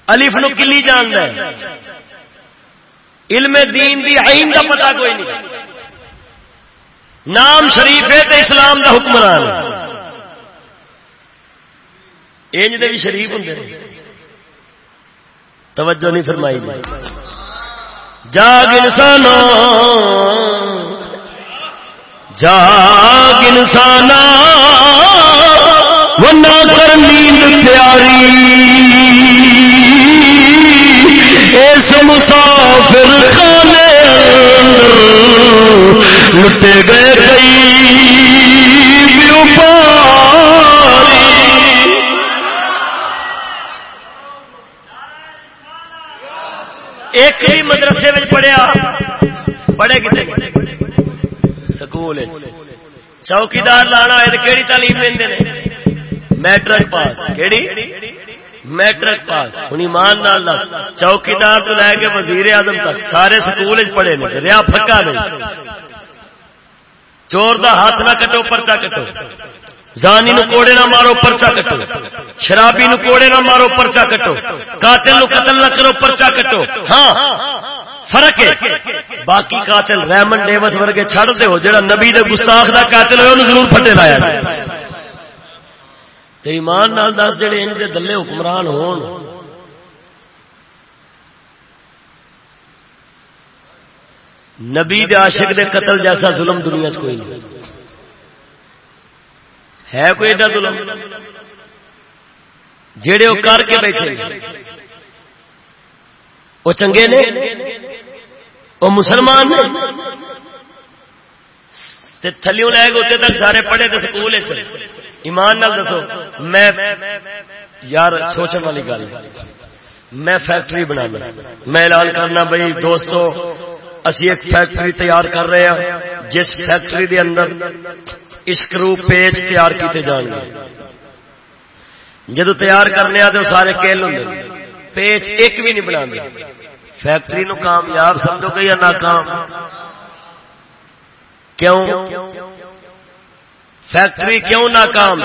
الف نو کلی جان ہے۔ علم دین دی عین دا پتہ کوئی نہیں۔ نام شریف ہے تے اسلام دا حکمران۔ انج دے بھی شریف ہوں توجہ نہیں فرمائی جاگ انسان جاگ انسان وہ کر نیند پیاری اس مسافر خانے لٹے گئے۔ ایک مدرسے میں پڑھیا۔ پڑھے کتنے؟ سکول چوکیدار لانا ہے تو کہڑی تعلیم دیں میٹرک پاس۔ کہڑی میٹرک پاس۔ ہوں ایمان نال چوکیدار تو لے کے وزیر اعظم تک سارے سکول پڑھے نے۔ ریا پکا نہیں۔ چور دا ہاتھ نہ کٹو پرچا کٹو۔ زانی نو کوڑے نہ مارو پرچا کٹو۔ شرابی نو کوڑے نہ مارو پرچا کٹو۔ قاتل نو قتل نہ کرو پرچا کٹو۔ ہاں فرق ہے۔ باقی قاتل ریمن ڈیوس ورگے چھڑ دے ہو، جڑا نبی دے گستاخ دا قاتل ہوئے، انہوں ضرور پھٹے لایا تے ایمان نال دس، جڑے ان دے دلے حکمران ہون۔ نبی دے عاشق دے قتل جیسا ظلم دنیا چ کوئی نہیں۔ ہے کوئی ایڈا ظلم? جڑے وہ کر کے بیٹھے وہ چنگے نے؟ وہ مسلمان نے؟ تھلیوں لے گئے تک سارے پڑھے تو سکول ایمان نال دسو، میں یار سوچنے والی گل۔ میں فیکٹری بنا میں اعلان کرنا بھائی، دوستو، اسی ایک فیکٹری تیار کر رہے ہیں۔ جس فیکٹری دے اندر اسکرو پیج تیار کیتے جان گے۔ جدو تیار کرنے آتے سارے کیل ہوں پیج ایک بھی نہیں بنا فیکٹری نو کامیاب سمجھو گے یا ناکام؟ کیوں؟ فیکٹری کیوں ناکام؟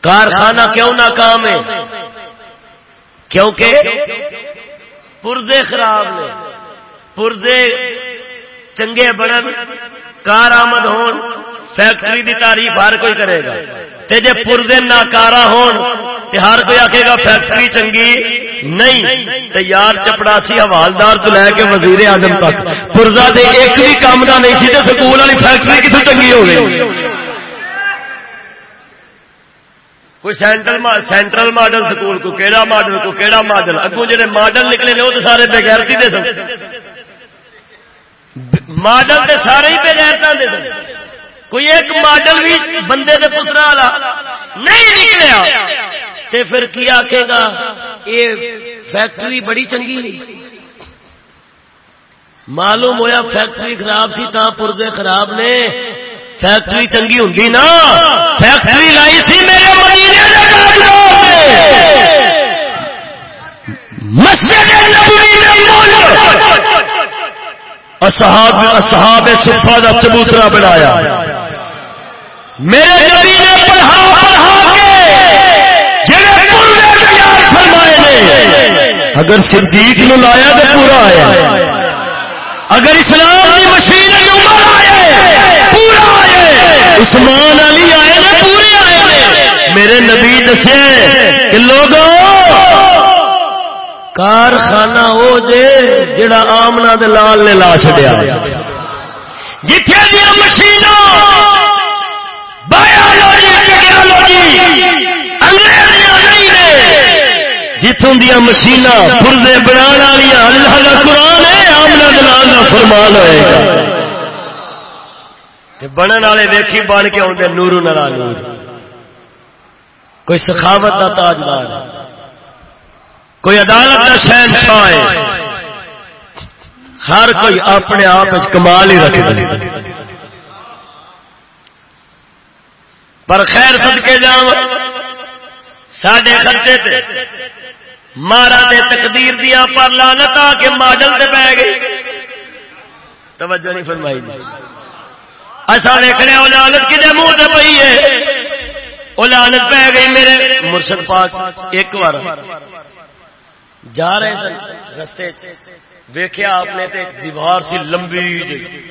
کارخانہ کیوں ناکام ہے؟ کیونکہ پرزے خراب نے۔ پرزے چنگے بنن کار آمد ہون، فیکٹری دی تعریف ہر کوئی کرے گا۔ تے جے پرزے ناکارا ہون ہر کوئی آخے گا فیکٹری چنگی نہیں۔ تو یار چپڑاسی حوالدار تو لے کے وزیر اعظم تک۔ پرزا دے ایک بھی کام کا نہیں سی تو سکول والی فیکٹری کتوں چنگی ہو گئی کوئی سینٹرل سینٹرل ماڈل سکول کو، کیڑا ماڈل کو، کیڑا ماڈل؟ اگوں جڑے ماڈل نکلے نے، وہ تو سارے بغیرتی دے سن۔ ماڈل تے سارے ہی بغیرتا دے سن کوئی ایک ماڈل بھی بندے دے پترا والا نہیں نکلیا تے پھر کی آکھے گا؟ یہ فیکٹری بڑی چنگی نہیں معلوم ہویا فیکٹری خراب سی تا پرزے خراب نے۔ فیکٹری چنگی ہوں نا۔ فیکٹری لائی سی میرے مدینے دے مسجد اصحاب اصحاب صفا کا چبوترا بنایا۔ میرے نبی نے پڑھا پڑھا کے جڑے پورے تیار فرمائے نے۔ اگر صدیق نو لایا تو پورا آیا۔ اگر اسلام کی مشین عمر آئے پورا آئے عثمان علی آئے نا پورے آئے میرے نبی دسے کہ لوگوں کارخانہ ہو جے جڑا آمنا دلال نے لا چڑیا جتھے دیا مشین جتوں دیا مشین پورزے بنا والی اللہ کا قرآن ہے آمنا دلال کا فرمان ہوئے گا۔ بننے والے ویکھی بن کے آدھے نورو نلا نور۔ کوئی سخاوت کا تاجدار ہے۔ کوئی عدالت کا شہن شاہ ہے، ہر کوئی اپنے آپ کمال ہی رکھ دے پر خیر سد کے جا سڈے خرچے تے، مارا دے تقدیر دیا پر لانت آ کے ماڈل تے بہ گئی توجہ نہیں فرمائی جی۔ دی اصا دیکھنے وہ لانت کھے منہ سے پی ہے؟ وہ لانت پہ گئی میرے مرشد پاک، ایک بار جا رہے سن رستے ویخیا آپ نے دیوار سی لمبی جی۔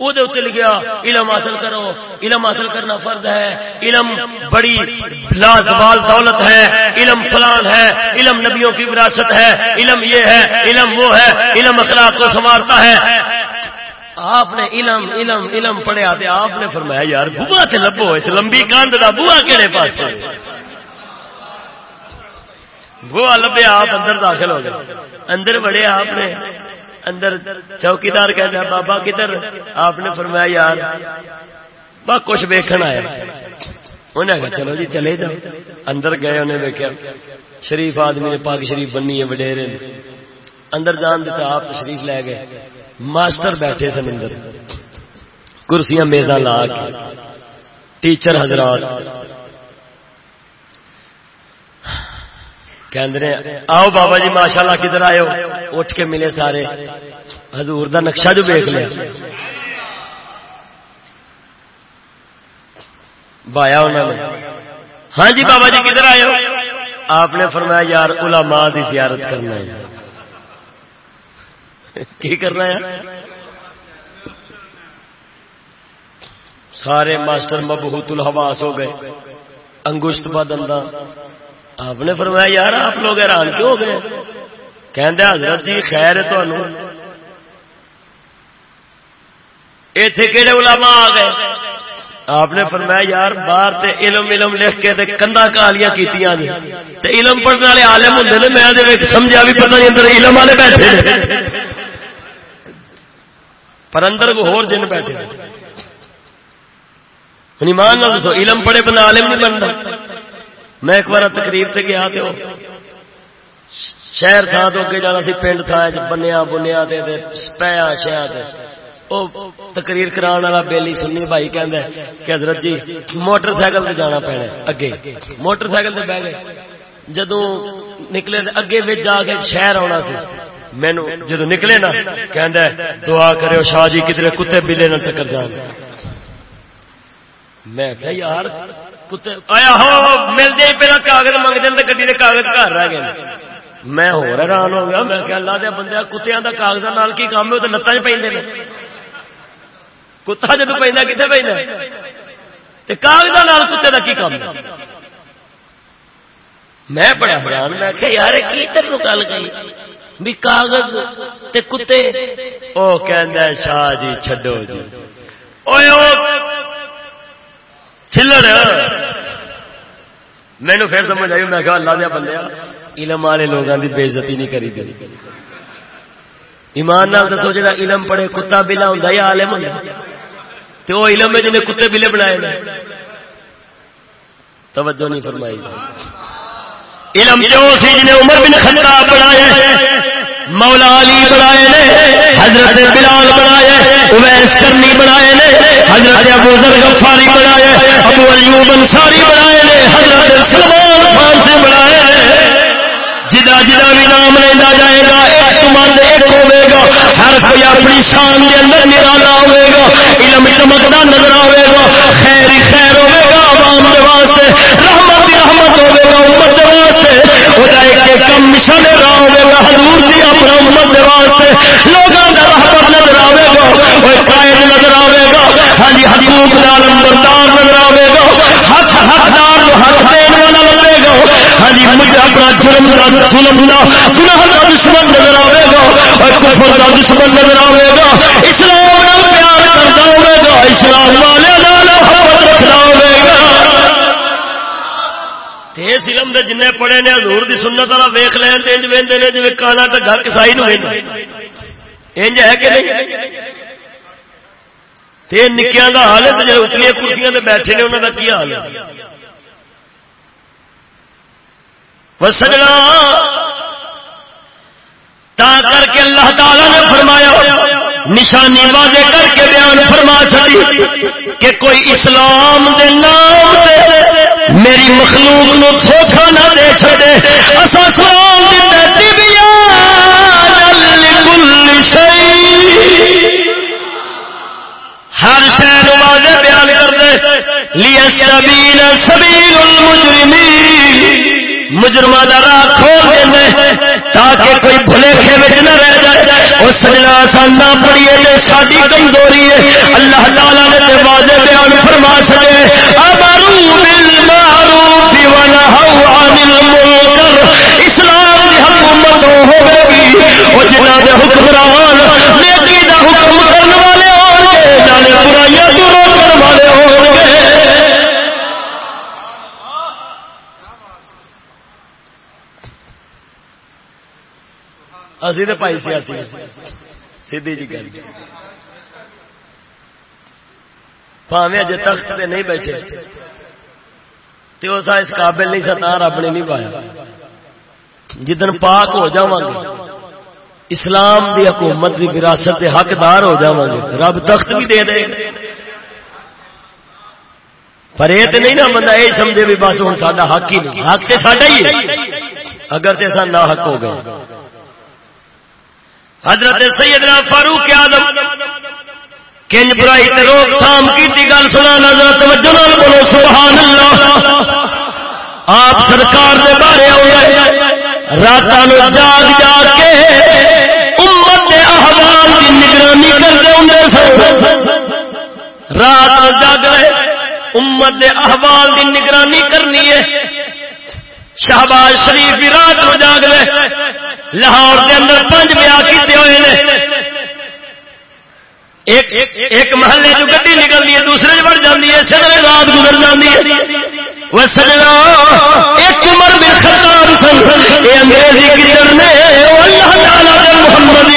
وہ لکھیا، علم حاصل کرو۔ علم حاصل کرنا فرض ہے۔ علم بڑی لازوال دولت ہے۔ علم فلان ہے۔ علم نبیوں کی وراثت ہے۔ علم یہ ہے۔ علم وہ ہے۔ علم اخلاق کو سنوارتا ہے۔ آپ نے علم علم علم پڑھیا آپ نے فرمایا، یار بوا تے لبو اس لمبی کاند دا بوا کہڑے پاس بوا لبیا آپ اندر داخل ہو گئے۔ اندر بڑے آپ نے۔ اندر چوکیدار کہتا بابا کدھر؟ آپ نے فرمایا، یار با کچھ ویکن آیا۔ انہیں کہا، چلو جی چلے جاؤ۔ اندر گئے، انہیں ویکیا شریف آدمی نے پاک شریف بنی ہے، وڈیرے اندر جان دیتا، آپ تشریف لے گئے۔ ماسٹر بیٹھے سن اندر۔ کرسیاں میزا لا کے۔ ٹیچر حضرات۔ آؤ بابا جی ماشاء اللہ کدھر آئے اٹھ کے ملے سارے۔ حضور دا نقشہ جو دیکھ لیا۔ بایا انہوں نے۔ ہاں جی بابا جی کدھر آئے آپ نے فرمایا، یار، علماء دی زیارت کرنا ہے۔ کی کرنا ہے؟ سارے ماسٹر مبہوت الحواس ہو گئے۔ انگوشت بدلدا آپ نے فرمایا، یار، آپ لوگ حیران کیوں ہو گئے? کہ حضرت جی خیر ہے تمہوں اتے کہڑے علماء آ گئے؟ آپ نے فرمایا، یار، باہر تے علم علم لکھ کے تے کندا کالیاں کیتیاں جی تے علم پڑھنے والے عالم ہوندے نے، میں دے سمجھا بھی پتہ نہیں اندر علم والے بیٹھے نے۔ پر اندر کو ہور جن بیٹھے ایمان نہ دسو، علم پڑھے بندہ عالم نہیں بنتا میں ایک بار تقریب سے گیا تو شہر تھا تو اگے جانا سی، پنڈ تھا بنیا بنیا پیا شہر تقریر کران والا بیلی سنی بھائی کہ حضرت جی موٹر سائیکل جانا پینا اگے۔ موٹر سائیکل سے بہ گئے۔ جدو نکلے اگے بچ جا کے شہر آنا سی مینو جدو نکلے نا کہ دعا کرو شاہ جی کدھر کتے بلے نہ ٹکر جان۔ میں کہ یار کتے آیا ہو ملتے ہی پہلے کاغذ منگتے ہیں گڈی کے کاغذ گھر رہ گئے میں ہو حیران ہو گیا، میں کہ اللہ دیا بندے کتیا کا کاغذ کی کام ہے؟ وہ تو لتان چ پہ کتا جدو پہ کتنے پہ کاغذ کتے کا کی کام میں بڑا حیران، میں کہ یار کی تین گل گئی بھی کاغذ تے کتے۔ او کہندا شاہ جی چھڈو جی۔ اوے او چلڑ مینو پھر سمجھ آئی میں کہا اللہ دیا بندے علم والے لوگوں کی بےزتی نہیں کری دی ایمان نال دسو جا علم پڑھے کتا بلا ہوں یا عالم ہوں تو وہ علم ہے جنہیں کتے بلے بنائے توجہ نہیں فرمائی علم جو سی جنہیں عمر بن خطاب بنایا مولا علی بنائے نے، حضرت بلال بنائے، اویس کرنی بنائے نے، حضرت ابو ذر غفاری بنائے، ابو ایوب انصاری بنائے نے، حضرت سلمان فارسی بنائے جدا جدا بھی نام لینا جائے گا، ایک مرد ایک ہوے گا، ہر کوئی اپنی شان کے اندر نرالا ہوے گا، علم چمکتا نظر آئے گا خیر ہی خیر ہوے گا، عوام کے واسطے، رحمت ہی رحمت ہوے گا، امت کے واسطے وہ ایک کم مشن راہ ہوے گا، حضور دی اپنا امت کے واسطے لوگوں کا رحمت نظر آئے گا وہ قائد نظر آئے گا ہاں جی حقوق نال نمبردار نظر آئے گا، حق حقدار حق دین ہاں جی مجھے اپنا جرم کا ظلم کا گناہ کا دشمن نظر آئے گا اور کفر کا دشمن نظر آئے گا۔ اسلام کا پیار کرتا ہوئے گا، اسلام والے محبت رکھنا ہوئے گا۔ اس علم دے جن پڑھے نے، حضور دی سنت والا ویخ لین انج ویندے نے، جویں کانا ٹگا کسائی نو انج ہے کہ نہیں؟ تے نکیاں دا حال ہے، تے جڑے اتلی کرسیاں تے بیٹھے نے، انہاں دا کی حال ہے؟ سجنا۔ تا کر کے اللہ تعالی نے فرمایا، نشانی واضح کر کے بیان فرما چڑی کہ کوئی اسلام دے نام دے میری مخلوق نو دھوکھا نہ دے چھڑے۔ اسا قرآن دی تبیان سلام دیتے ہر شہر واضح بیان کر دے۔ لیے سبیل سبیل المجرمین۔ مجرم کا راہ کھول دیں تاکہ کوئی بھلے بچ نہ رہ جائے۔ اس سجنا سان نہ پڑھیے تو ساری کمزوری ہے۔ اللہ تعالیٰ نے تو واضح بیان فرما سکے اسلام کی حکومت ہوگی وہ جنہ کے حکمران نیکی کا حکم کرنے والے ہو گے برائیاں دور کرنے والے ہو گے اسی تو پائی سیاسی سیدھی جی گل۔ پاوے اجے تخت پہ نہیں بیٹھے۔ تو اس قابل نہیں ستا رب نے نہیں پایا۔ جدن پاک ہو جا گے، اسلام دی حکومت دی وراثت کے حقدار ہو جا گے۔ رب تخت بھی دے دے۔ پر یہ تو نہیں نا بندہ یہ سمجھے بھی بس ہوں سا حق ہی نہیں۔ حق تو سا ہی ہے۔ اگر تو سا نہ حق ہو گئے حضرت سیدنا فاروق آدم، کنج برائی تے روک تھام کی گل سنا نظر توجہ نال بولو سبحان اللہ آپ سرکار دے بارے ہو گئے رات جاگ جاگ کے امت دے احوال کی نگرانی کرتے ہوں رات جاگ رہے، امت دے احوال کی نگرانی کرنی ہے۔ شہباز شریف بھی رات کو جاگ رہے۔ لاہور کے اندر پانچ بیاہ کیتے ہوئے نے۔ ایک محلے جو گڈی نکلتی ہے، دوسرے بڑھ جاتی ہے سدرے رات گزر جاتی ہے۔ وہ سجنا ایک عمر میں خطاب سن۔ یہ انگریزی کدھر نے اللہ تعالی کے محمد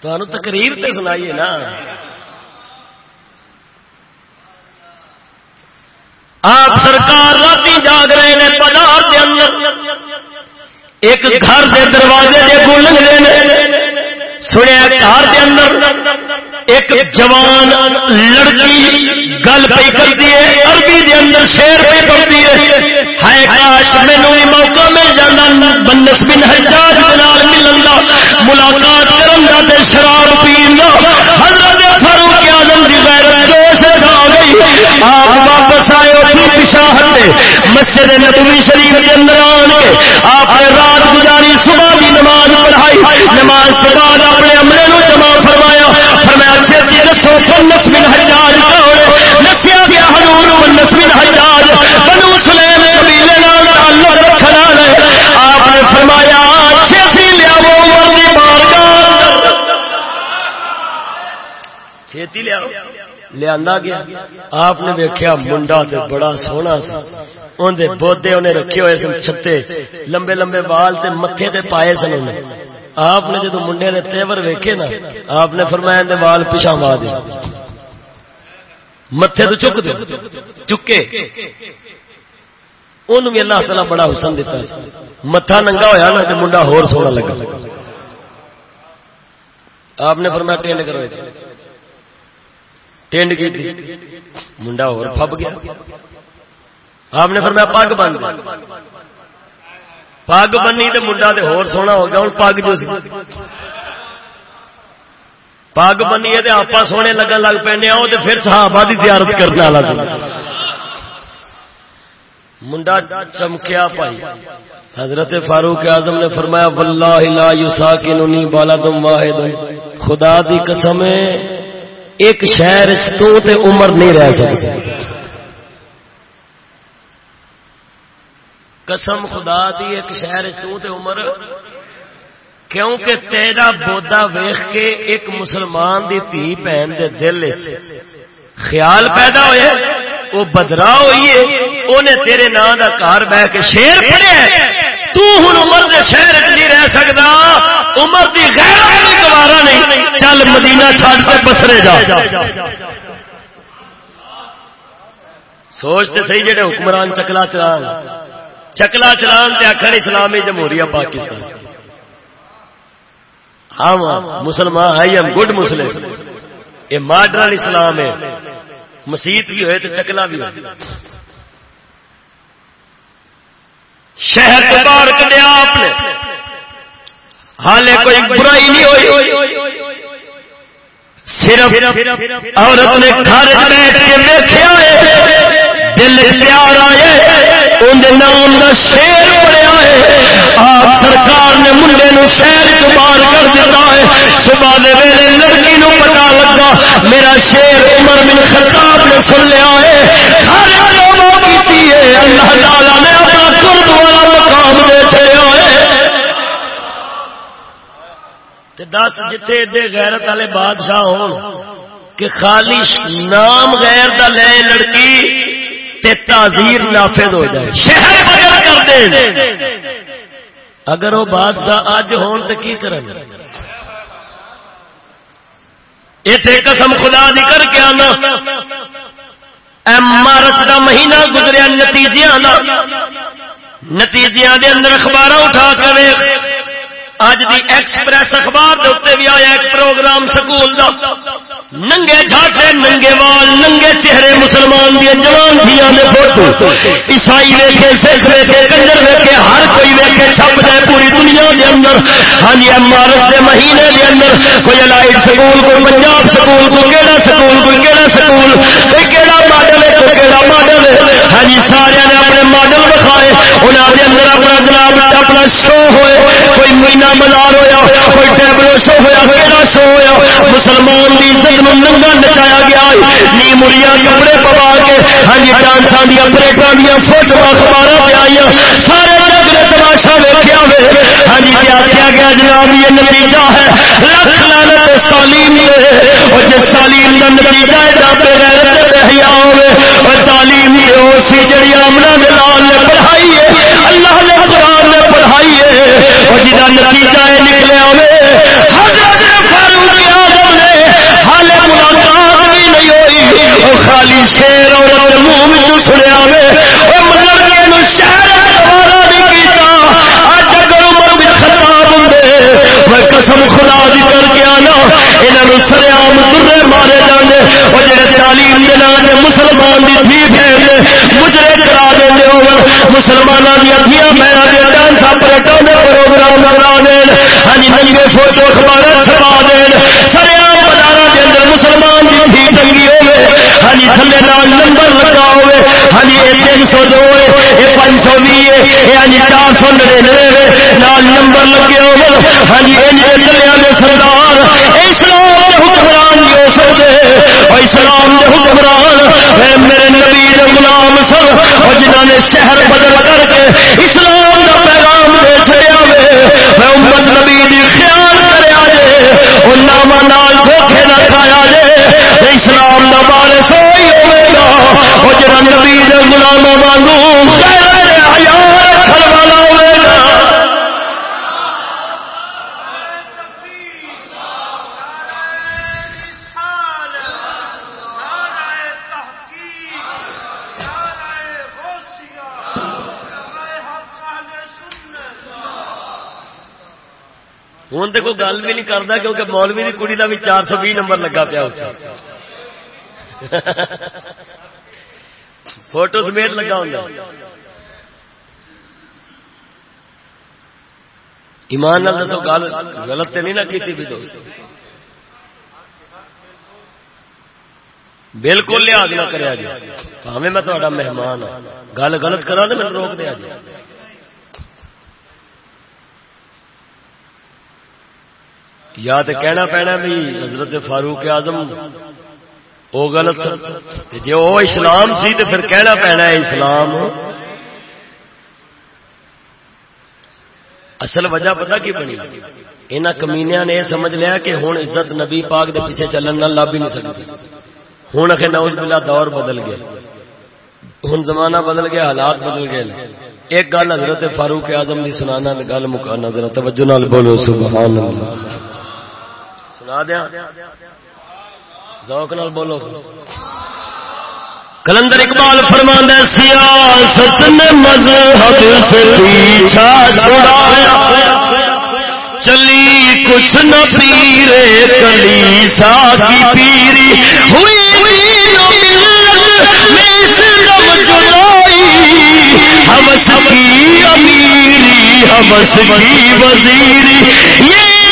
تو تقریر تے سنائیے نا۔ آپ سرکار رات جاگ رہے ہیں پدار کے اندر۔ ایک گھر کے دروازے کے گل سنیا گھر کے اندر ایک جوان لڑکی گل پی کرتی ہے، عربی دے اندر شیر پہ کرتی ہے۔ ہائے کاش مینو بھی موقع مل جانا بنس بن حجاج نال ملن کا ملاقات کرن کا شراب پین کا حضرت فاروق اعظم دی غیرت جوش آ گئی۔ آپ مسجد نبوی شریف کے اندر آن کے آپ نے رات گزاری، صبح کی نماز پڑھائی، نماز کے بعد اپنے عملے نو جمع فرمایا۔ فرمایا اچھے جی دسو کون نسمن حجاج نسیا گیا حضور نسمن حجاج بنو سلیم قبیلے نال تعلق رکھنا آپ نے فرمایا اچھا جی، چھتی لیا گیا؟ آپ نے ویکیا منڈا تے بڑا سونا سی۔ اندر بودے انہیں رکھے ہوئے سن چھتے۔ لمبے لمبے وال تے متے تے پائے سن انہیں آپ نے جدو منڈے نے تیور ویکے نا، آپ نے فرمایا اندر وال پیچھا مار دیا متے تو چک دے چکے۔ ان بھی اللہ تعالی بڑا حسن دیتا ہے۔ متھا ننگا ہویا نا تو منڈا ہور سونا لگا۔ آپ نے فرمایا ٹینڈ کرو ٹینڈ کی تھی۔ منڈا اور پھب گیا۔ آپ نے فرمایا پگ بن پگ بنی تو منڈا تو ہور سونا ہو گیا ہوں پگ جو سی۔ پگ بنی ہے تو آپ سونے لگن لگ پہ ہاں، پھر صحابہ کی زیارت کرنے والا منڈا چمکیا پائی۔ حضرت فاروق اعظم نے فرمایا، واللہ لا یساکننی بالد واحد خدا دی قسم ایک شہر تو تے عمر نہیں رہ سکتی۔ قسم خدا دی ایک شہر تو تے عمر۔ کیونکہ تیرا بودا ویخ کے ایک مسلمان دی تھی بہن دے دل خیال پیدا ہوئے وہ بدرا ہوئی ہے انہیں تیرے نام کا کار بہ کے شیر پڑے تو ہوں عمر دے شہر نہیں رہ سکتا عمر دی غیرت بھی گوارا نہیں۔ چل مدینہ چھاڑ کے بسرے جا۔ سوچتے صحیح جڑے حکمران چکلا چلان۔ چکلا چلان تے آخر اسلامی جمہوریہ پاکستان۔ ہاں مسلمان آئی ایم گڈ مسلم۔ یہ ماڈرن اسلام ہے۔ مسیت بھی ہوئے تو چکلا بھی ہوئے۔ شہر کو باہر کٹیا آپ نے۔ حالے کوئی برائی نہیں ہوئی۔ صرف عورت نے گھر بیٹھ کے دیکھا ہے۔ دل پیار آئے۔ اندر نام کا شیر پڑیا ہے۔ آپ سرکار نے منڈے نو شہر کو باہر کر دیتا ہے۔ صبح دے ویلے لڑکی نو پتا لگا، میرا شیر عمر بن خطاب نے سن لیا ہے۔ اللہ تعالی نے دس جتنے ایڈے غیرت والے بادشاہ ہو کہ خالی نام غیر دا لے لڑکی تے تعزیر نافذ ہو جائے۔ شہر بدل کر دے اگر وہ بادشاہ اج ہون تو کی کریں اتنے قسم خدا دی کر کے آنا۔ مارچ کا مہینہ گزریا نتیجیا نتیجیا دے اندر اخبار اٹھا کے اج دی ایکسپریس اخبار دے بھی آیا ایک پروگرام سکول دا۔ ننگے جھاٹے، ننگے وال، ننگے چہرے مسلمان دیا جوان دیا نے فوٹو۔ عیسائی ویکے سکھ ویکے کنجر ویکے ہر کوئی ویکے چھپ جائے پوری دنیا دے اندر۔ ہاں جی مارچ کے مہینے دے اندر کوئی الائٹ سکول، کوئی پنجاب سکول، کوئی کیڑا سکول، کوئی کیڑا سکول، کوئی کیڑا ماڈل ہے، کوئی کیڑا ماڈل ہے۔ ہاں جی سارے نے اپنے ماڈل بکھائے انہوں نے اندر اپنا جناب، اپنا شو ہوئے۔ کوئی مہینہ بازار ہویا کوئی ٹیبلو شو ہویا کیڑا شو ہویا۔ مسلمان دی عزت ننگا نچایا گیا نی مریا کپڑے پوا کے ہاں جی ڈانسا دیا پلیٹا دیا فوٹو اخبار پہ آئی سارے جگ نے تماشا ویکیا وے ہاں جی کیا کیا گیا جناب، یہ نتیجہ ہے۔ لکھ لانت تعلیم اور جس تعلیم کا نتیجہ ہے جہاں غیرت حیا ہوے اور تعلیم یہ ہو سی جڑی آمنا دلال نے پڑھائی ہے۔ قرآن اور نتیجہ نکلے ہوئے حضرت فاروق نے ملاقات بھی نہیں ہوئی۔ خالی شیر اور منہ میں سنیا شہر دوبارہ نہیں کیتا۔ اج اگر عمر بھی خطاب ہوں قسم خدا دی کر مسلمان آنا یہاں سریام سرے مارے جانے وہ جڑے تعلیم کے نام مسلمان کی تھی پھیرنے مجرے کرا دیں ہو مسلمانوں کی ادھیاں پیرا دیا ڈانس اپریٹوں کے پروگرام کرا دین۔ ہاں جی، ننگے فوٹو اخبار چھپا دین۔ سریام مسلمان کی تھی ٹنگی ہوے ہاں تھلے نال نمبر لگا ہوے ہاں جی، یہ تین سو دو یہ پانچ سو بھی ہاں جی، چار سو نڑے نال نمبر لگے ہوے ہاں جی، ان چلیا سردار اسلام کے حکمران جو سکتے اور اسلام کے حکمران میرے نبی غلام سن اور جنہوں نے شہر بدل کر کے اسلام کا پیغام دے چڑیا میں امت نبی خیال کرے آجے، اور نام نال اسلام کا بارش ہوئی گا۔ وہ جب نبی گلام وانگو حیا چھڑ والا ہوں تو کوئی گل بھی نہیں کرتا کیونکہ مولوی کی کڑی کا بھی چار سو بھی نمبر لگا پیا فوٹو سمیت لگا ہوں ایمان نہ دسو گل غلط تو نہیں نہ کی بھی دوست بالکل لحاظ نہ کرا جی ہمیں میں تا مہمان ہوں گل غلط کرا تو میرے روک دیا جی یا تو کہنا پینا بھی حضرت فاروق اعظم وہ غلط۔ جی وہ اسلام سی تو پھر کہنا پینا ہے اسلام۔ اصل وجہ پتا کی بنی؟ ان کمینیا نے سمجھ لیا کہ ہوں عزت نبی پاک دے پیچھے چلن نہ لب ہی نہیں سکتی۔ ہوں اخے نوز بلا دور بدل گیا ہوں زمانہ بدل گیا، حالات بدل گئے۔ ایک گل حضرت فاروق اعظم کی سنانا، گل مکانا ذرا توجہ نال بولو، سبحان اللہ۔ سنا دیا۔ ذوق نال بولو۔ کلندر اقبال فرمان سیاست نے مذہب سے پیچھا چھڑایا۔ چلی کچھ نہ پیرے کلی سا کی پیری۔ ہوئی ہمس کی امیری ہمس کی وزیری۔ یہ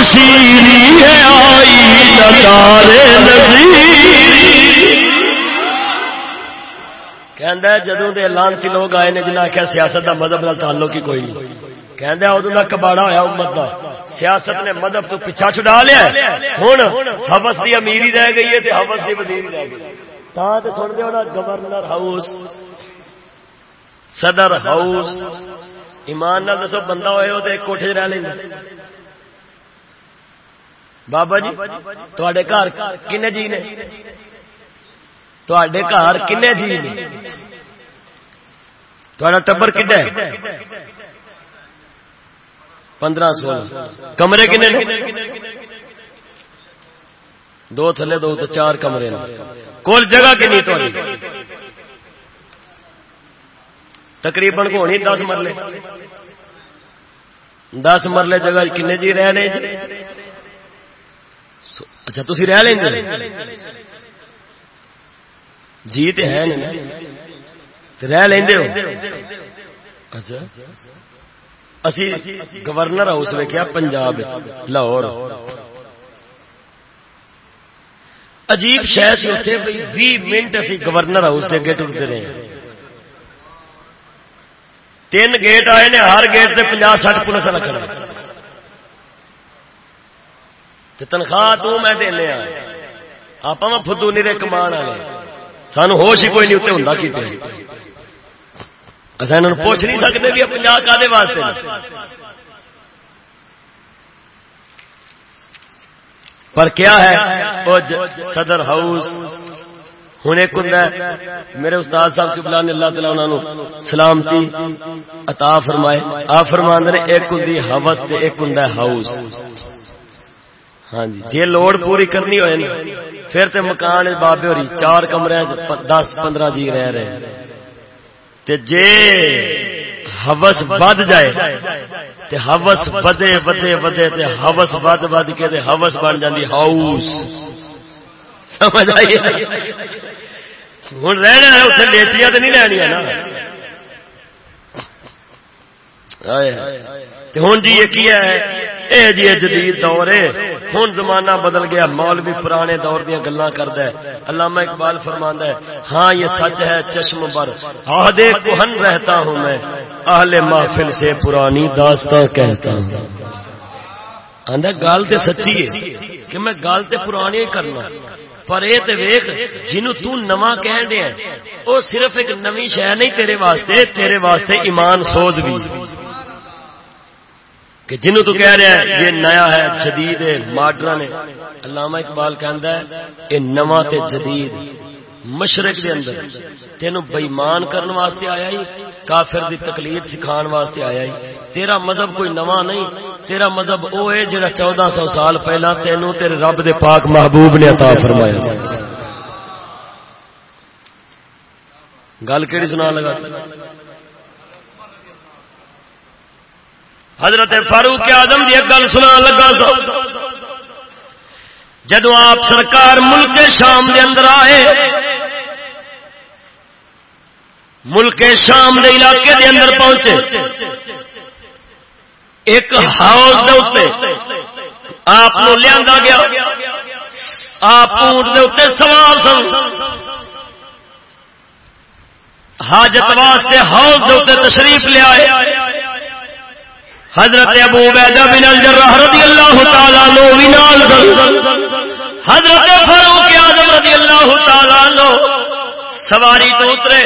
بشیری ہے آئی جدو دے لانتی لوگ آئے نے جنہیں آخیا سیاست دا مذہب نال تعلق ہی کوئی نہیں۔ کہ ادو کا کباڑا ہوا امت کا سیاست نے مذہب تو پیچھا چھڈا لیا ہوں ہبس کی امیری رہ گئی ہے ہبس کی وزیری رہ گئی۔ تو سن دے گورنر ہاؤس۔ صدر ہاؤس۔ ایمان نال دسو بندہ ہوئے وہ تو کوٹھے رہ لیں بابا جی تے گھر کن جی نے تے گھر کن جی نے ٹبر کھا پندرہ سو کمرے کنے دو تھلے دو تو چار کمرے کول جگہ کنی تھی تقریباً کو ہونی دس مرلے دس مرلے جگہ کنے جی رہنے جی اچھا تھی رہ لیں جی تو ہے رہ لیں اچھا اسی گورنر ہاؤس ویکیا پنجاب لاہور عجیب شہر سے اتنے بھی منٹ اسی گورنر ہاؤس کے اگے ٹرتے رہے تین گیٹ آئے نے ہر گیٹ سے پناہ سٹ پولیس رکھنا تنخواہ تو میں دینے آپ فدو نیری کمان والے۔ سانو ہوش ہی کوئی نہیں اتنے ہوں کی اصل یہاں پوچھ نہیں سکتے بھی پنجا کا واسطے پر کیا ہے؟ صدر ہاؤس۔ ہوں ایک ہوں میرے استاد صاحب کی بلا اللہ تعالیٰ انہوں سلامتی عطا فرمائے۔ آ فرمان ایک ہوں ہوس ایک ہوں ہاؤس۔ ہاں جی جی لوڑ پوری کرنی ہوئے نا، پھر تے مکان بابے ہوری، چار کمرے دس، پندرہ جی رہ رہے ہیں۔ تے جے ہوس بد جائے، تے ہوس بدے بدے بدے، تے ہوس بد بد کے تے ہوس بن جاندی ہاؤس۔ سمجھ آئی؟ ہوں رہنا ہے، اتنے لیچیاں تو نہیں لینیا نا۔ ہوں جی یہ کیا ہے؟ اے جی جدید دور ہے۔ ہوں زمانہ بدل گیا مول بھی پرانے دور دیا گلا کرد علامہ اقبال فرماندہ ہے ہاں یہ سچ ہے، چشم پر۔ آدھے کوہن رہتا ہوں میں۔ اہل محفل سے پرانی داستان کہتا ہوں۔ آدھا گال تے سچی ہے کہ میں گال تے پرانی ہی کرنا۔ پر اے تے ویخ جنوں تو نواں کہن دیا او صرف ایک نوی شہ نہیں، تیرے واسطے تیرے واسطے ایمان سوز بھی۔ کہ جنوں تو کہہ رہا ہے یہ نیا ہے، جدید ہے ماڈرن ہے۔ علامہ اقبال کہندا ہے، اے نواں تے جدید، مشرق دے اندر تینو بےمان کرنے واسطے آیا ہی، کافر دی تقلید سکھان واسطے آیا ہی۔ تیرا مذہب کوئی نواں نہیں، تیرا مذہب او ہے جڑا چودہ سو سال پہلا تینو تیرے رب دے پاک محبوب نے عطا فرمایا گل کہڑی سنا لگا؟ حضرت فاروق اعظم دی گل سنا لگا سا۔ جدو آپ سرکار ملک شام دے اندر آئے، ملک شام دے علاقے دے اندر پہنچے، ایک ہاؤس دے آپ لیا گیا۔ آپ اونٹ دے اتنے سوار سن۔ حاجت واسطے ہاؤس دے تشریف لیا حضرت ابو عبیدہ بن الجرح رضی اللہ تعالیٰ لو بنال حضرت فاروق اعظم رضی اللہ تعالیٰ لو سواری تو اترے۔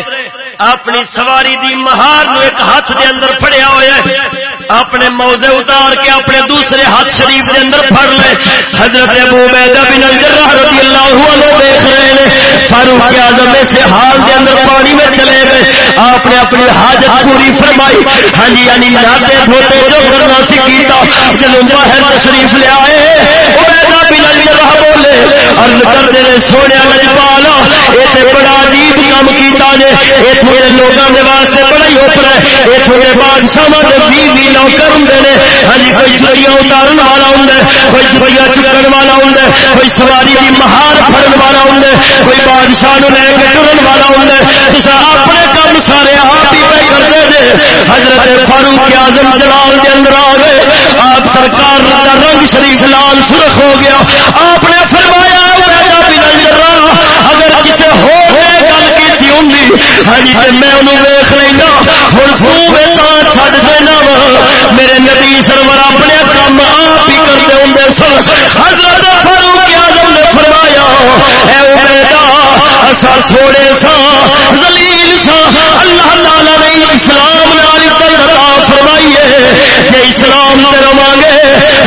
اپنی سواری دی مہار نو ایک ہاتھ دے اندر پھڑیا ہوا ہے۔ اپنے موزے اتار کے اپنے دوسرے ہاتھ شریف دے اندر پھڑ لے۔ حضرت ابو عبیدہ بن الجرہ رضی اللہ عنہ دیکھ رہے ہیں۔ فاروق اعظم سے حال دے اندر پانی میں چلے گئے۔ آپ نے اپنی حاجت پوری فرمائی۔ ہاں جی یعنی ناتے دھوتے جو کرنا سی کیتا۔ جب باہر تشریف لے آئے عبیدہ بن الجرہ بولے، عرض کر دے سونے لجپالا اے تے بڑا عجیب کام کیتا جے اے تھوڑے لوگوں کے واسطے بڑا ہی اوپر ہے۔ اے تھوڑے بادشاہ دے بھی نوکر ہوں نے ہاں جی کوئی چڑیا اتارن والا ہوں کوئی چڑیا چکن والا ہوں کوئی سواری کی مہار پڑن والا ہوں کوئی بادشاہ لے کے ٹرن والا ہوں اپنے کام سارے آپ ہی پہ کرتے تھے حضرت فاروق اعظم جلال کے اندر آ گئے آپ سرکار کا رنگ شریف لال سرخ ہو گیا۔ آپ نے فرمایا اگر کسی ہو گل کی ہوں ہاں جی میں انہوں ویخ لینا ہوں تو چڈ دینا وا میرے نبی سرور اپنے کام آپ ہی کرتے ہوں سن حضرت فاروق اعظم نے فرمایا اے بیٹا اصل تھوڑے سا زلیل سا۔ اللہ تعالی نے اسلام نال عطا فرمائیے کہ اسلام تے رواں گے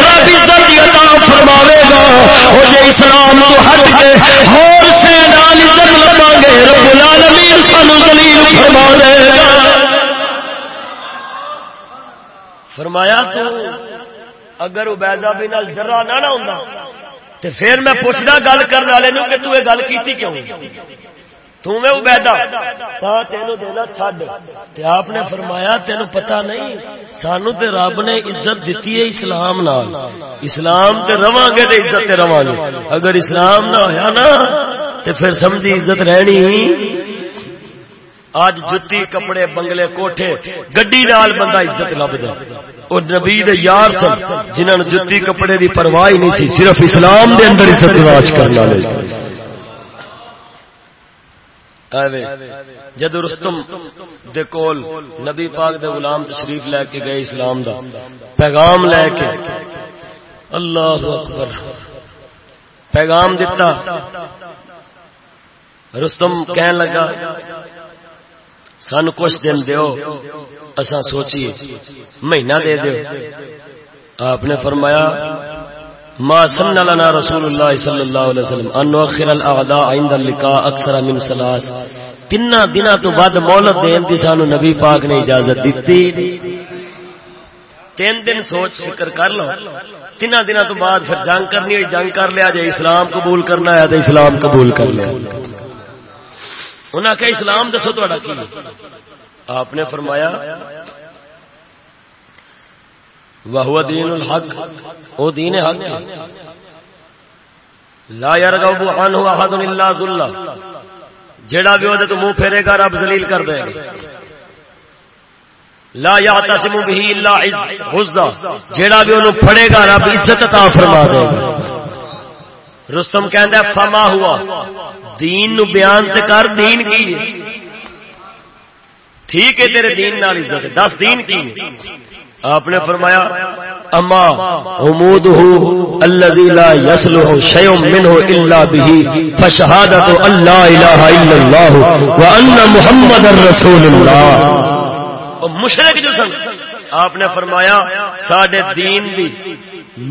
رب عزت عطا فرماوے گا۔ او جے اسلام تو ہٹ کے ہور سے نال عزت لگا گے رب العالمین سانو ذلیل فرما دے گا۔ فرمایا تو اگر عبیدہ بن الجرہ نہ نہ ہوندا تے پھر میں پوچھنا گل کرنے والے نو کہ تو یہ گل کیتی کیوں؟ تمہیں عبیدہ، تا تینو دینا چھڈ۔ تے آپ نے فرمایا تینو پتہ نہیں سانو تے رب نے عزت دتی ہے اسلام نال۔ اسلام تے رواں گے تے عزت تے رواں گے۔ اگر اسلام نہ ہویا نا، تے پھر سمجھی عزت رہنی آج جتی کپڑے بنگلے کوٹھے، گڈی نال بندہ عزت لبدا اور نبی دے یار سن، جنہاں جتی کپڑے دی پرواہ نہیں سی، صرف اسلام دے اندر عزت راج کرنا لے جد رستم دے کول نبی پاک دے غلام تشریف لے کے گئے اسلام دا، پیغام لے کے اللہ اکبر، پیغام دیتا رستم کہن لگا سن کچھ دن دیو اسا سوچیے مہینہ دے دیو۔ آپ نے فرمایا، ما سن لنا رسول اللہ صلی اللہ علیہ وسلم ان نؤخر الاعداء عند اللقاء اکثر من ثلاث۔ تین دنوں تو بعد مہلت دین دی سانو نبی پاک نے اجازت دیتی۔ تین دن سوچ فکر کر لو۔ تین دنوں تو بعد پھر جنگ کرنی ہوئی، جنگ کر لیا جائے، اسلام قبول کرنا ہے تو اسلام قبول کر لیا۔ انہاں کہ اسلام دسو تھوڑا کی آپ نے فرمایا وہ دین الحق، او دین حق لا يرغب عنه احد الا ذل جیڑا بھی وہ تو منہ پھیرے گا، رب ذلیل کر دے گا۔ لا یعتصم به الا عز جیڑا بھی انہوں پھڑے گا، رب عزت عطا فرما دے گا۔ رستم کہندا ہے، فما ہوا؟ دین نو بیان تے کر، دین کی ٹھیک ہے، تیرے دین نال عزت ہے۔ دس دین کی آپ نے فرمایا، اما امود الذي لا يصلح شيء منه الا به فشهاده الله اله الا الله وان محمد رسول الله مشرک جو سن، آپ نے فرمایا، ساڈے دین دی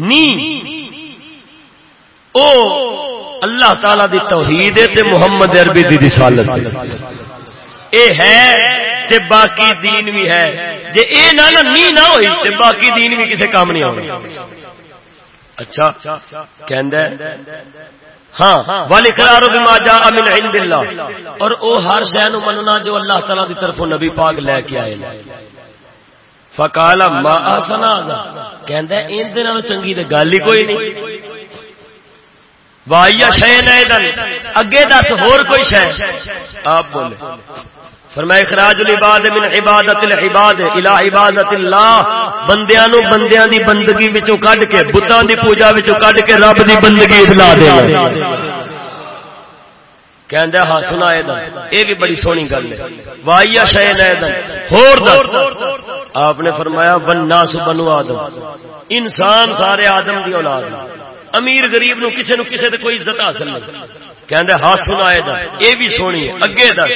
نی، او اللہ تعالی دی توحید تے محمد عربی دی رسالت اے ہے تے باقی دین بھی ہے۔ جے اے نہ نی نہ ہوئی تے باقی دین بھی کسے کام نہیں ہونا۔ اچھا کہندا ہے ہاں والی قرار بما جاء من عند اللہ اور او ہر شے نو مننا جو اللہ تعالی دی طرفوں نبی پاک لے کے آئے فقال ما اسنا کہندا ہے، ان دے نال چنگی تے گل ہی کوئی نہیں۔ وایا شے نیدن اگے دس، ہور کوئی شے؟ آپ بولے فرمائے، اخراج العباد من عبادت العباد الى عبادت اللہ۔ بندیاں نو بندیاں دی بندگی وچوں کڈ کے، بتاں دی پوجا وچوں کڈ کے رب دی بندگی ابلا دینا۔ کہندا ہاں سنا اے اے بھی بڑی سونی گل ہے۔ وایا شے نیدن ہور دس۔ آپ نے فرمایا ون ناس بنو آدم۔ انسان سارے آدم دی اولاد۔ امیر غریب نو کسے نو کسے تے کوئی عزت حاصل نہیں۔ کہندے ہاں سنائے دا۔ اے بھی سونی ہے۔ اگے دس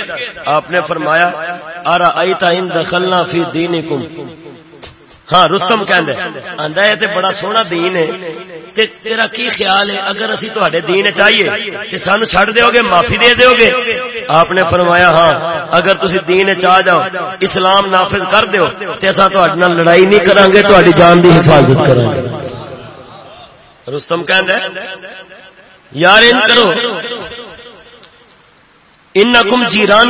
آپ نے فرمایا ارا ایتا ان دخلنا فی دینکم۔ ہاں رستم کہندے آندا ہے تے بڑا سونا دین ہے۔ تے تیرا کی خیال ہے؟ اگر اسی تواڈے دین چاہیے تے سانو چھڑ دیو گے معافی دے دیو گے آپ نے فرمایا ہاں اگر تسی دین چاہ جاؤ، اسلام نافذ کر دیو، تے اساں تواڈے نال لڑائی نہیں کران گے، تواڈی جان دی حفاظت کران گے۔ رستم کہ یار، ان کرو۔ ان کم جیران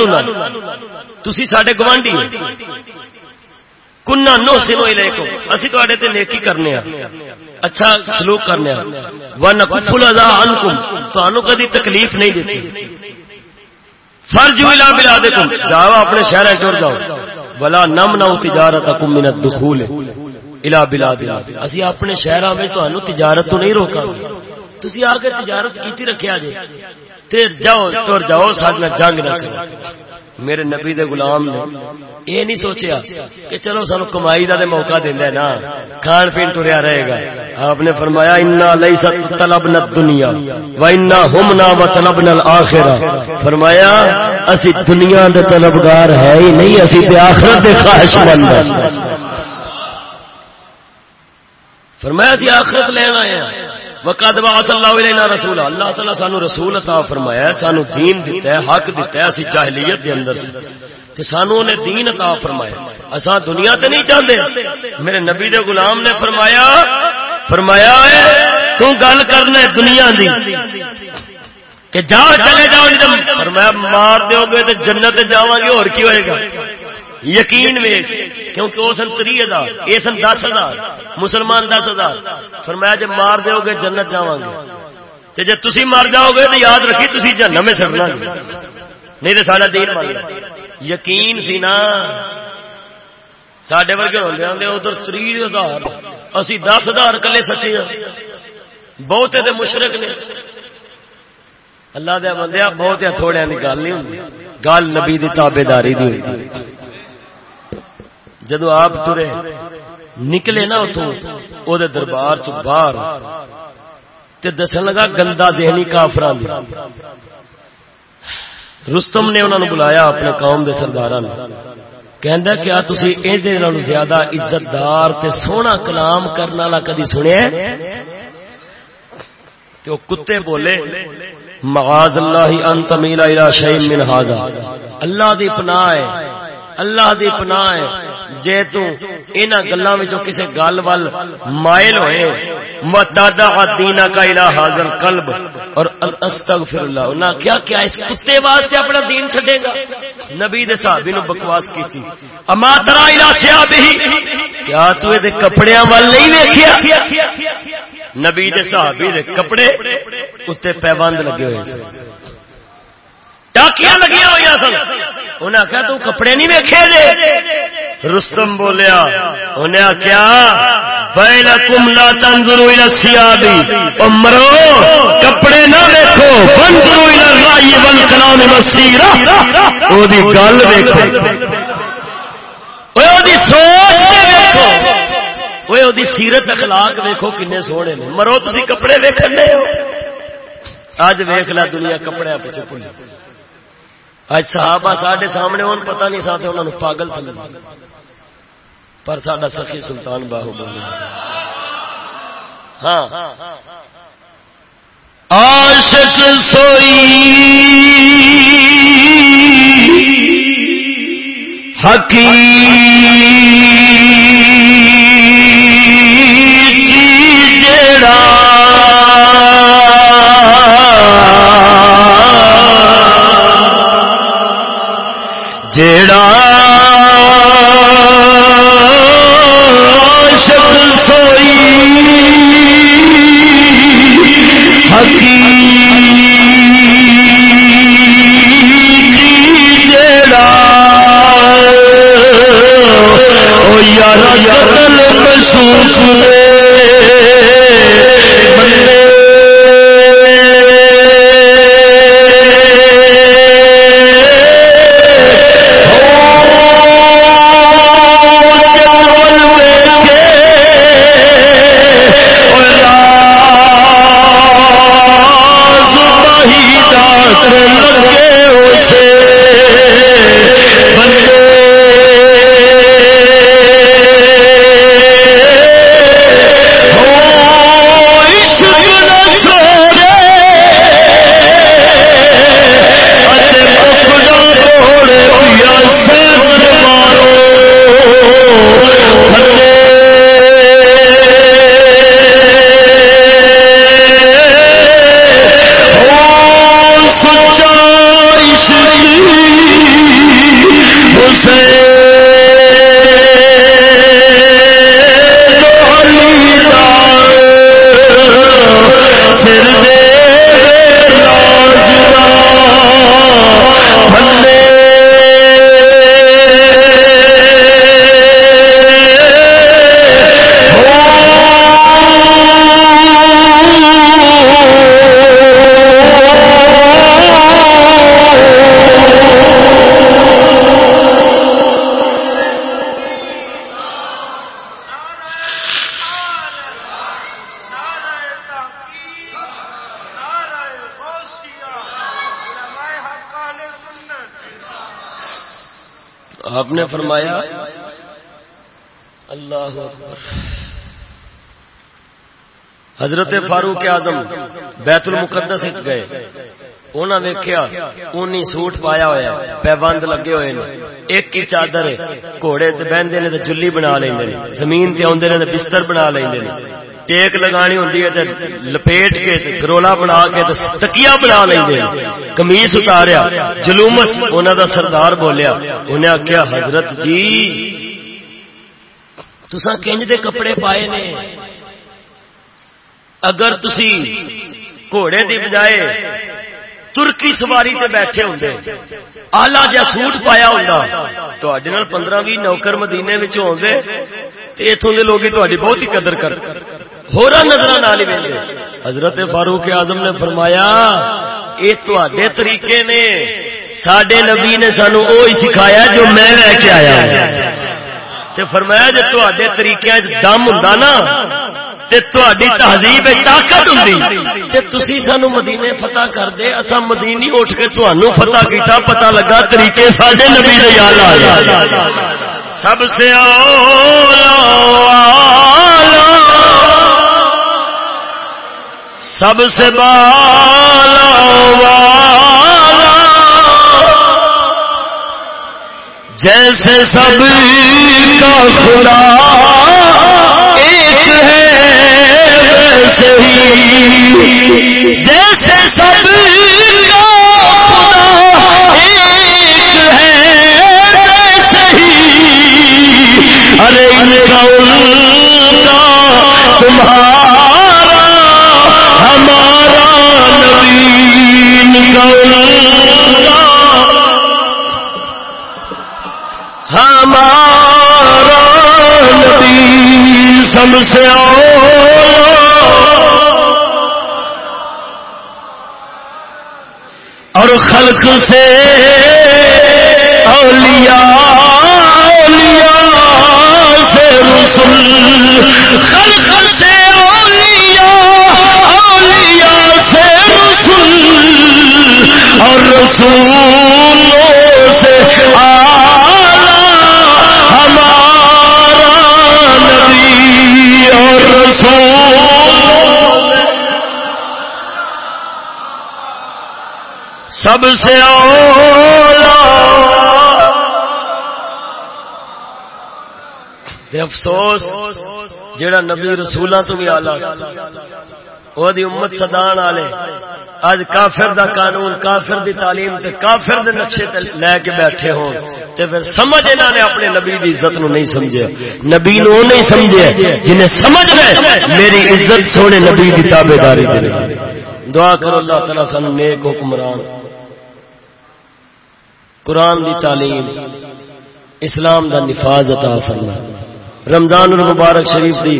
تھی سڈے گوانڈی کنا نو سنو لیکو اسی تے تے نیکی کرنے اچھا سلوک کرنے ون کفل ادا ان کم کدی تکلیف نہیں دیتی۔ فرج ولا بلا جاؤ اپنے شہر چڑ جاؤ۔ بلا نم نہ تجارت کم من دخول الا بلا بلا. اسی اپنے شہر میں تجارت تو نہیں روکا تھی آ کے تجارت کی رکھا جی تیر جاؤ، تر جاؤ سارے جنگ نہ کرو۔ میرے نبی دے غلام نے یہ نہیں سوچیا کہ چلو سانو کمائی دا دے موقع دینا ہے۔ نا کھان پین ٹریا رہے گا۔ آپ نے فرمایا، انا لیست طلبنا الدنیا و انا همنا وطلبنا الاخرہ فرمایا، اسی دنیا دے طلبگار ہے ہی نہیں، اسی تے آخرت دے خواہش مند ہیں۔ فرمایا سی آخرت لین آئے ہیں۔ وقد بعث اللہ علینا رسول اللہ تعالی سانو رسول عطا فرمایا سانو دین دیتا ہے، حق دیتا ہے، اسی جاہلیت دے اندر سے۔ کہ سانو نے دین عطا فرمایا اساں دنیا تے نہیں چاہندے۔ میرے نبی دے غلام نے فرمایا فرمایا ہے، تو گل کرنا دنیا دی۔ کہ جاؤ چلے جاؤ فرمایا، مار دیو گے تے جنت جاواں گے، اور کی ہوئے گا؟ یقین ویخ کیونکہ وہ سن تری ہزار یہ سن دس ہزار مسلمان دس ہزار فرمایا جب مار دو گے جنت جا گے۔ جی تھی مر جاؤ گے تو یاد رکھی تھی جنم میں سڑنا نہیں تو سارا دین مر یقین سی نا۔ سڈے ورگے ہوتے آتے ادھر تری ہزار۔ اسی دس ہزار کلے سچے ہاں۔ بہتے تو مشرق نے۔ اللہ دیا بندیا بہت ہاں، تھوڑے کی گل نہیں ہوتی گل نبی کی تابے داری دی جدو آپ ترے، نکلے نا اتوں وہ دربار چ باہر۔ دسن لگا گندا ذہنی کافران رستم نے انہوں نے بلایا اپنے قوم کے سردار کہ کیا تھی یہ زیادہ عزت دار تے سونا کلام کرنے والا کدی سنیا تو کتے بولے مغاز اللہ انت میلا شیم من حاضر اللہ دی پناہ ہے، اللہ دی پناہ ہے۔ جے تو اینا گلاں وچوں کسے گل ول مائل ہوئے متادا دینا کا الہ حاضر قلب اور استغفر اللہ انہاں کیا کیا اس کتے واسطے اپنا دین چھڈے گا؟ نبی دے صحابی نو بکواس کیتی۔ اما ترا الہ صحابہ کیا تو دے کپڑیاں ول نہیں ویکھیا؟ نبی دے صحابی دے کپڑے اوتے پیوند لگے ہوئے سن۔ ٹاکیاں لگی ہوئی سن۔ انہیں آخیا تو کپڑے نہیں ویکھے جے رستم بولیا، انہیں آخیا کملا تنظرو سیادی مرو کپڑے نہ دیکھو بنظرو رائی بل کلام مسیرا گل دیکھو سوچ وہ سیرت اخلاق ویکو کنے سونے نے۔ مرو تھی کپڑے ویکن ہو۔ اج ویخ لا دنیا کپڑے پیچھے پولی اج صحابہ ساڈے سامنے ہون، پتہ نہیں ساتھ انہوں پاگل سمجھ پر ساڈا سخی سلطان باہو بول ہاں۔ عاشق سوئی۔ جڑا جڑا یار قتل محسوس نے آپ نے فرمایا، اللہ حضرت فاروق آدم بیت المقدس گئے۔ انہوں نے ویکیا اونی سوٹ پایا ہوا پیبند لگے ہوئے نے۔ ایک ہی چادر گھوڑے بہتے نے جلی بنا لیں زمین تے آدھے نے بستر بنا لیں ٹیک لگانی ہوں لپیٹ کے گرولا بنا کے تکیا بنا لیں ہاں۔ کمیس اتاریا، جلومس انہوں دا سردار بولیا۔ انہیں آخیا حضرت جی تسا کنج دے کپڑے پائے نے۔ اگر تسی گھوڑے دی بجائے ترکی سواری تے بیٹھے ہوں آلہ جا سوٹ پایا ہوں پندرہ بھی نوکر مدینے میں آدھے اتوں کے لوگ تاری بہت ہی قدر کر۔ ہورا نظر نال ہی حضرت فاروق اعظم نے فرمایا، یہ تے طریقے نے۔ سڈے نبی نے سانو وہی سکھایا جو میں لے کے آیا تے فرمایا جی تے طریقے دم ہوں نا تہذیب طاقت ہوں سانو مدینے فتح کر دے اصا مدینی اٹھ کے تمہوں فتح کیتا پتا لگا طریقے سارے نبی سب سے اولا سب سے بالا والا۔ جیسے سب کا خدا ایک ہے ویسے ہی۔ جیسے سب کا خدا ایک ہے ارے ان کا ان کا تمہارا نبی کا ہمارا نبی سم سے اور خلق سے اولیاء اولیاء سے رسول خلق سے اور رسولوں سے آلہ ہمارا نبی اور رسول۔ سب سے اولا افسوس جڑا نبی رسولوں تو بھی آلہ وہ امت سدان والے۔ اج کافر دا قانون، کافر دی تعلیم تے کافر دے نقشے تے لے کے بیٹھے ہون۔ تے پھر سمجھ انہاں نے اپنے نبی دی عزت نو نہیں سمجھیا نبی نو نہیں سمجھیا جنہیں سمجھ گئے۔ میری عزت سونے نبی دی تابعداری دے۔ دعا کرو اللہ تعالی سن نیک حکمران۔ قرآن دی تعلیم، اسلام دا نفاذ عطا فرمائے۔ رمضان المبارک شریف دی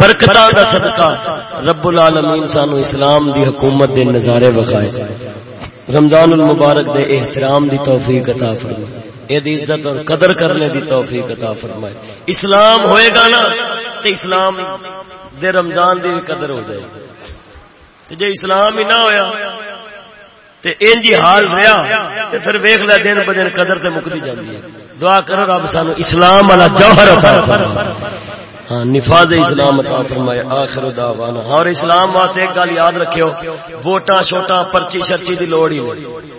برکتاں دا صدقہ رب العالمین سانو اسلام دی حکومت دے نظارے وکھائے رمضان المبارک دے احترام دی توفیق عطا فرمائے۔ اے دی عزت اور قدر کرنے دی توفیق عطا فرمائے۔ اسلام ہوئے گا نا تے اسلام دے رمضان دی قدر ہو جائے گی۔ تے جے اسلام ہی نہ ہویا تے انجی حال رہا تے پھر ویکھ لے دن بدن قدر تے مکدی جاندی ہے۔ دعا کرو رب سانو اسلام والا جوہر عطا فرمائے۔ ہاں نفاذ اسلام عطا فرمائے آخر دعوانا۔ ہاں، اور اسلام واسطے ایک گل یاد رکھیو ووٹاں شوٹاں پرچی شرچی دی لوڑ ہی نہیں۔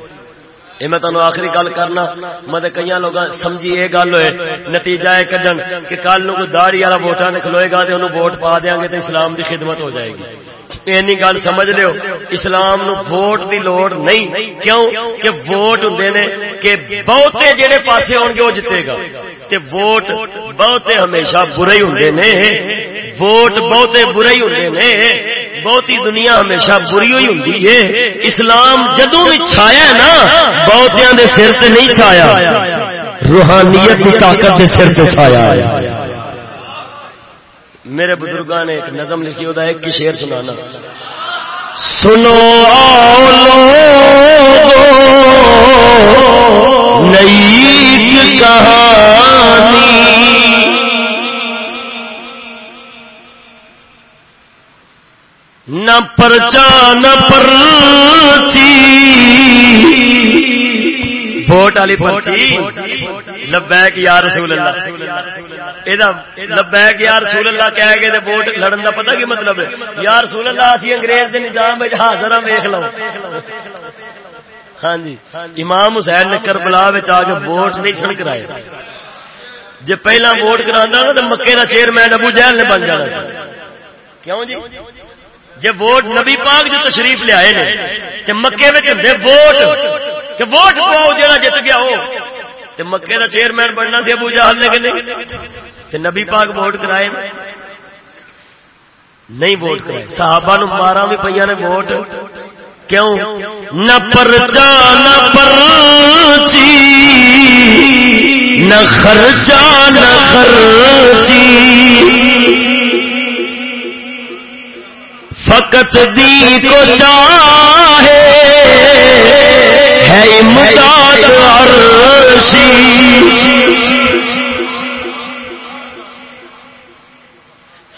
یہ میں تمہیں آخری گل کرنا مطلب کئی لوگ سمجھی یہ گل ہوئے نتیجہ ہے کڈن کہ کل نو داڑی والا ووٹاں نے کھلوئے گا تو ووٹ پا دیا گے تو اسلام دی خدمت ہو جائے گی۔ اینی گل سمجھ لو اسلام نو ووٹ دی لوڑ نہیں۔ کیوں؟ کہ ووٹ ہوں نے کہ بہتے جہے پاسے ہون گے وہ جتے گا۔ تے ووٹ بہتے ہمیشہ برے ہوں نے۔ ووٹ بہتے برے ہی نے۔ بہتی دنیا ہمیشہ بری ہوئی ہوں اسلام جدو بھی چھایا نا، بہتیاں دے سر تے نہیں چھایا۔ روحانیت کی طاقت دے سر تے چھایا میرے بزرگاں نے ایک نظم لکھی ہوتا ہے ایک کی شعر سنانا۔ سنو نئی کہانی۔ نہ پرچا، نہ پرچی۔ ووٹ والی پرچی لبیک یا رسول اللہ۔ لبیک یا رسول اللہ کہہ گئے ووٹ لڑن کا پتا کی مطلب ہے؟ یا رسول اللہ اسی انگریز کے نظام میں حاضر ہاں ویخ لو۔ ہاں جی۔ امام حسین نے کربلا آ کے ووٹ نہیں سن کرائے۔ جی پہلا ووٹ کرا تو مکے کا چیئرمین ابو جہل نے بن جانا۔ کیوں جی؟ جی ووٹ نبی پاک جو تشریف لیا مکے میں ووٹ۔ کہ ووٹ پاؤ جا جت گیا ہو تے مکے کا چیئرمین بننا سی ابو جہل نے کہ نہیں نبی پاک ووٹ کرائے۔ نہیں ووٹ کرائے، صحابہ نو مارا بھی پہ نے ووٹ۔ کیوں؟ نہ پرچا، نہ پرچی نہ خرچا نہ خرچی۔ فقط دی کو چاہے۔ ہے امداد عرشی۔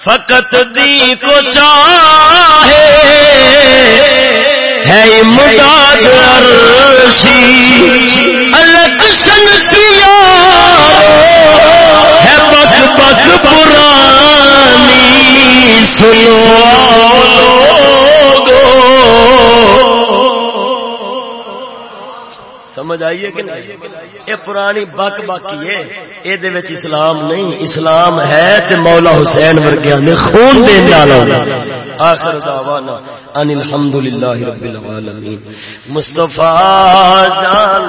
فقط دی کو چاہے ہے امداد عرشی۔ الگ سن کیا ہے بک بک پرانی۔ سنو لوگو۔ سمجھ آئیے کہ نہیں؟ یہ پرانی بک باقی ہے۔ یہ اسلام نہیں۔ اسلام ہے تے مولا حسین ورگیا نے خون دین ڈالا آخر دعوانا ان الحمدللہ رب العالمین۔ مصطفیٰ جان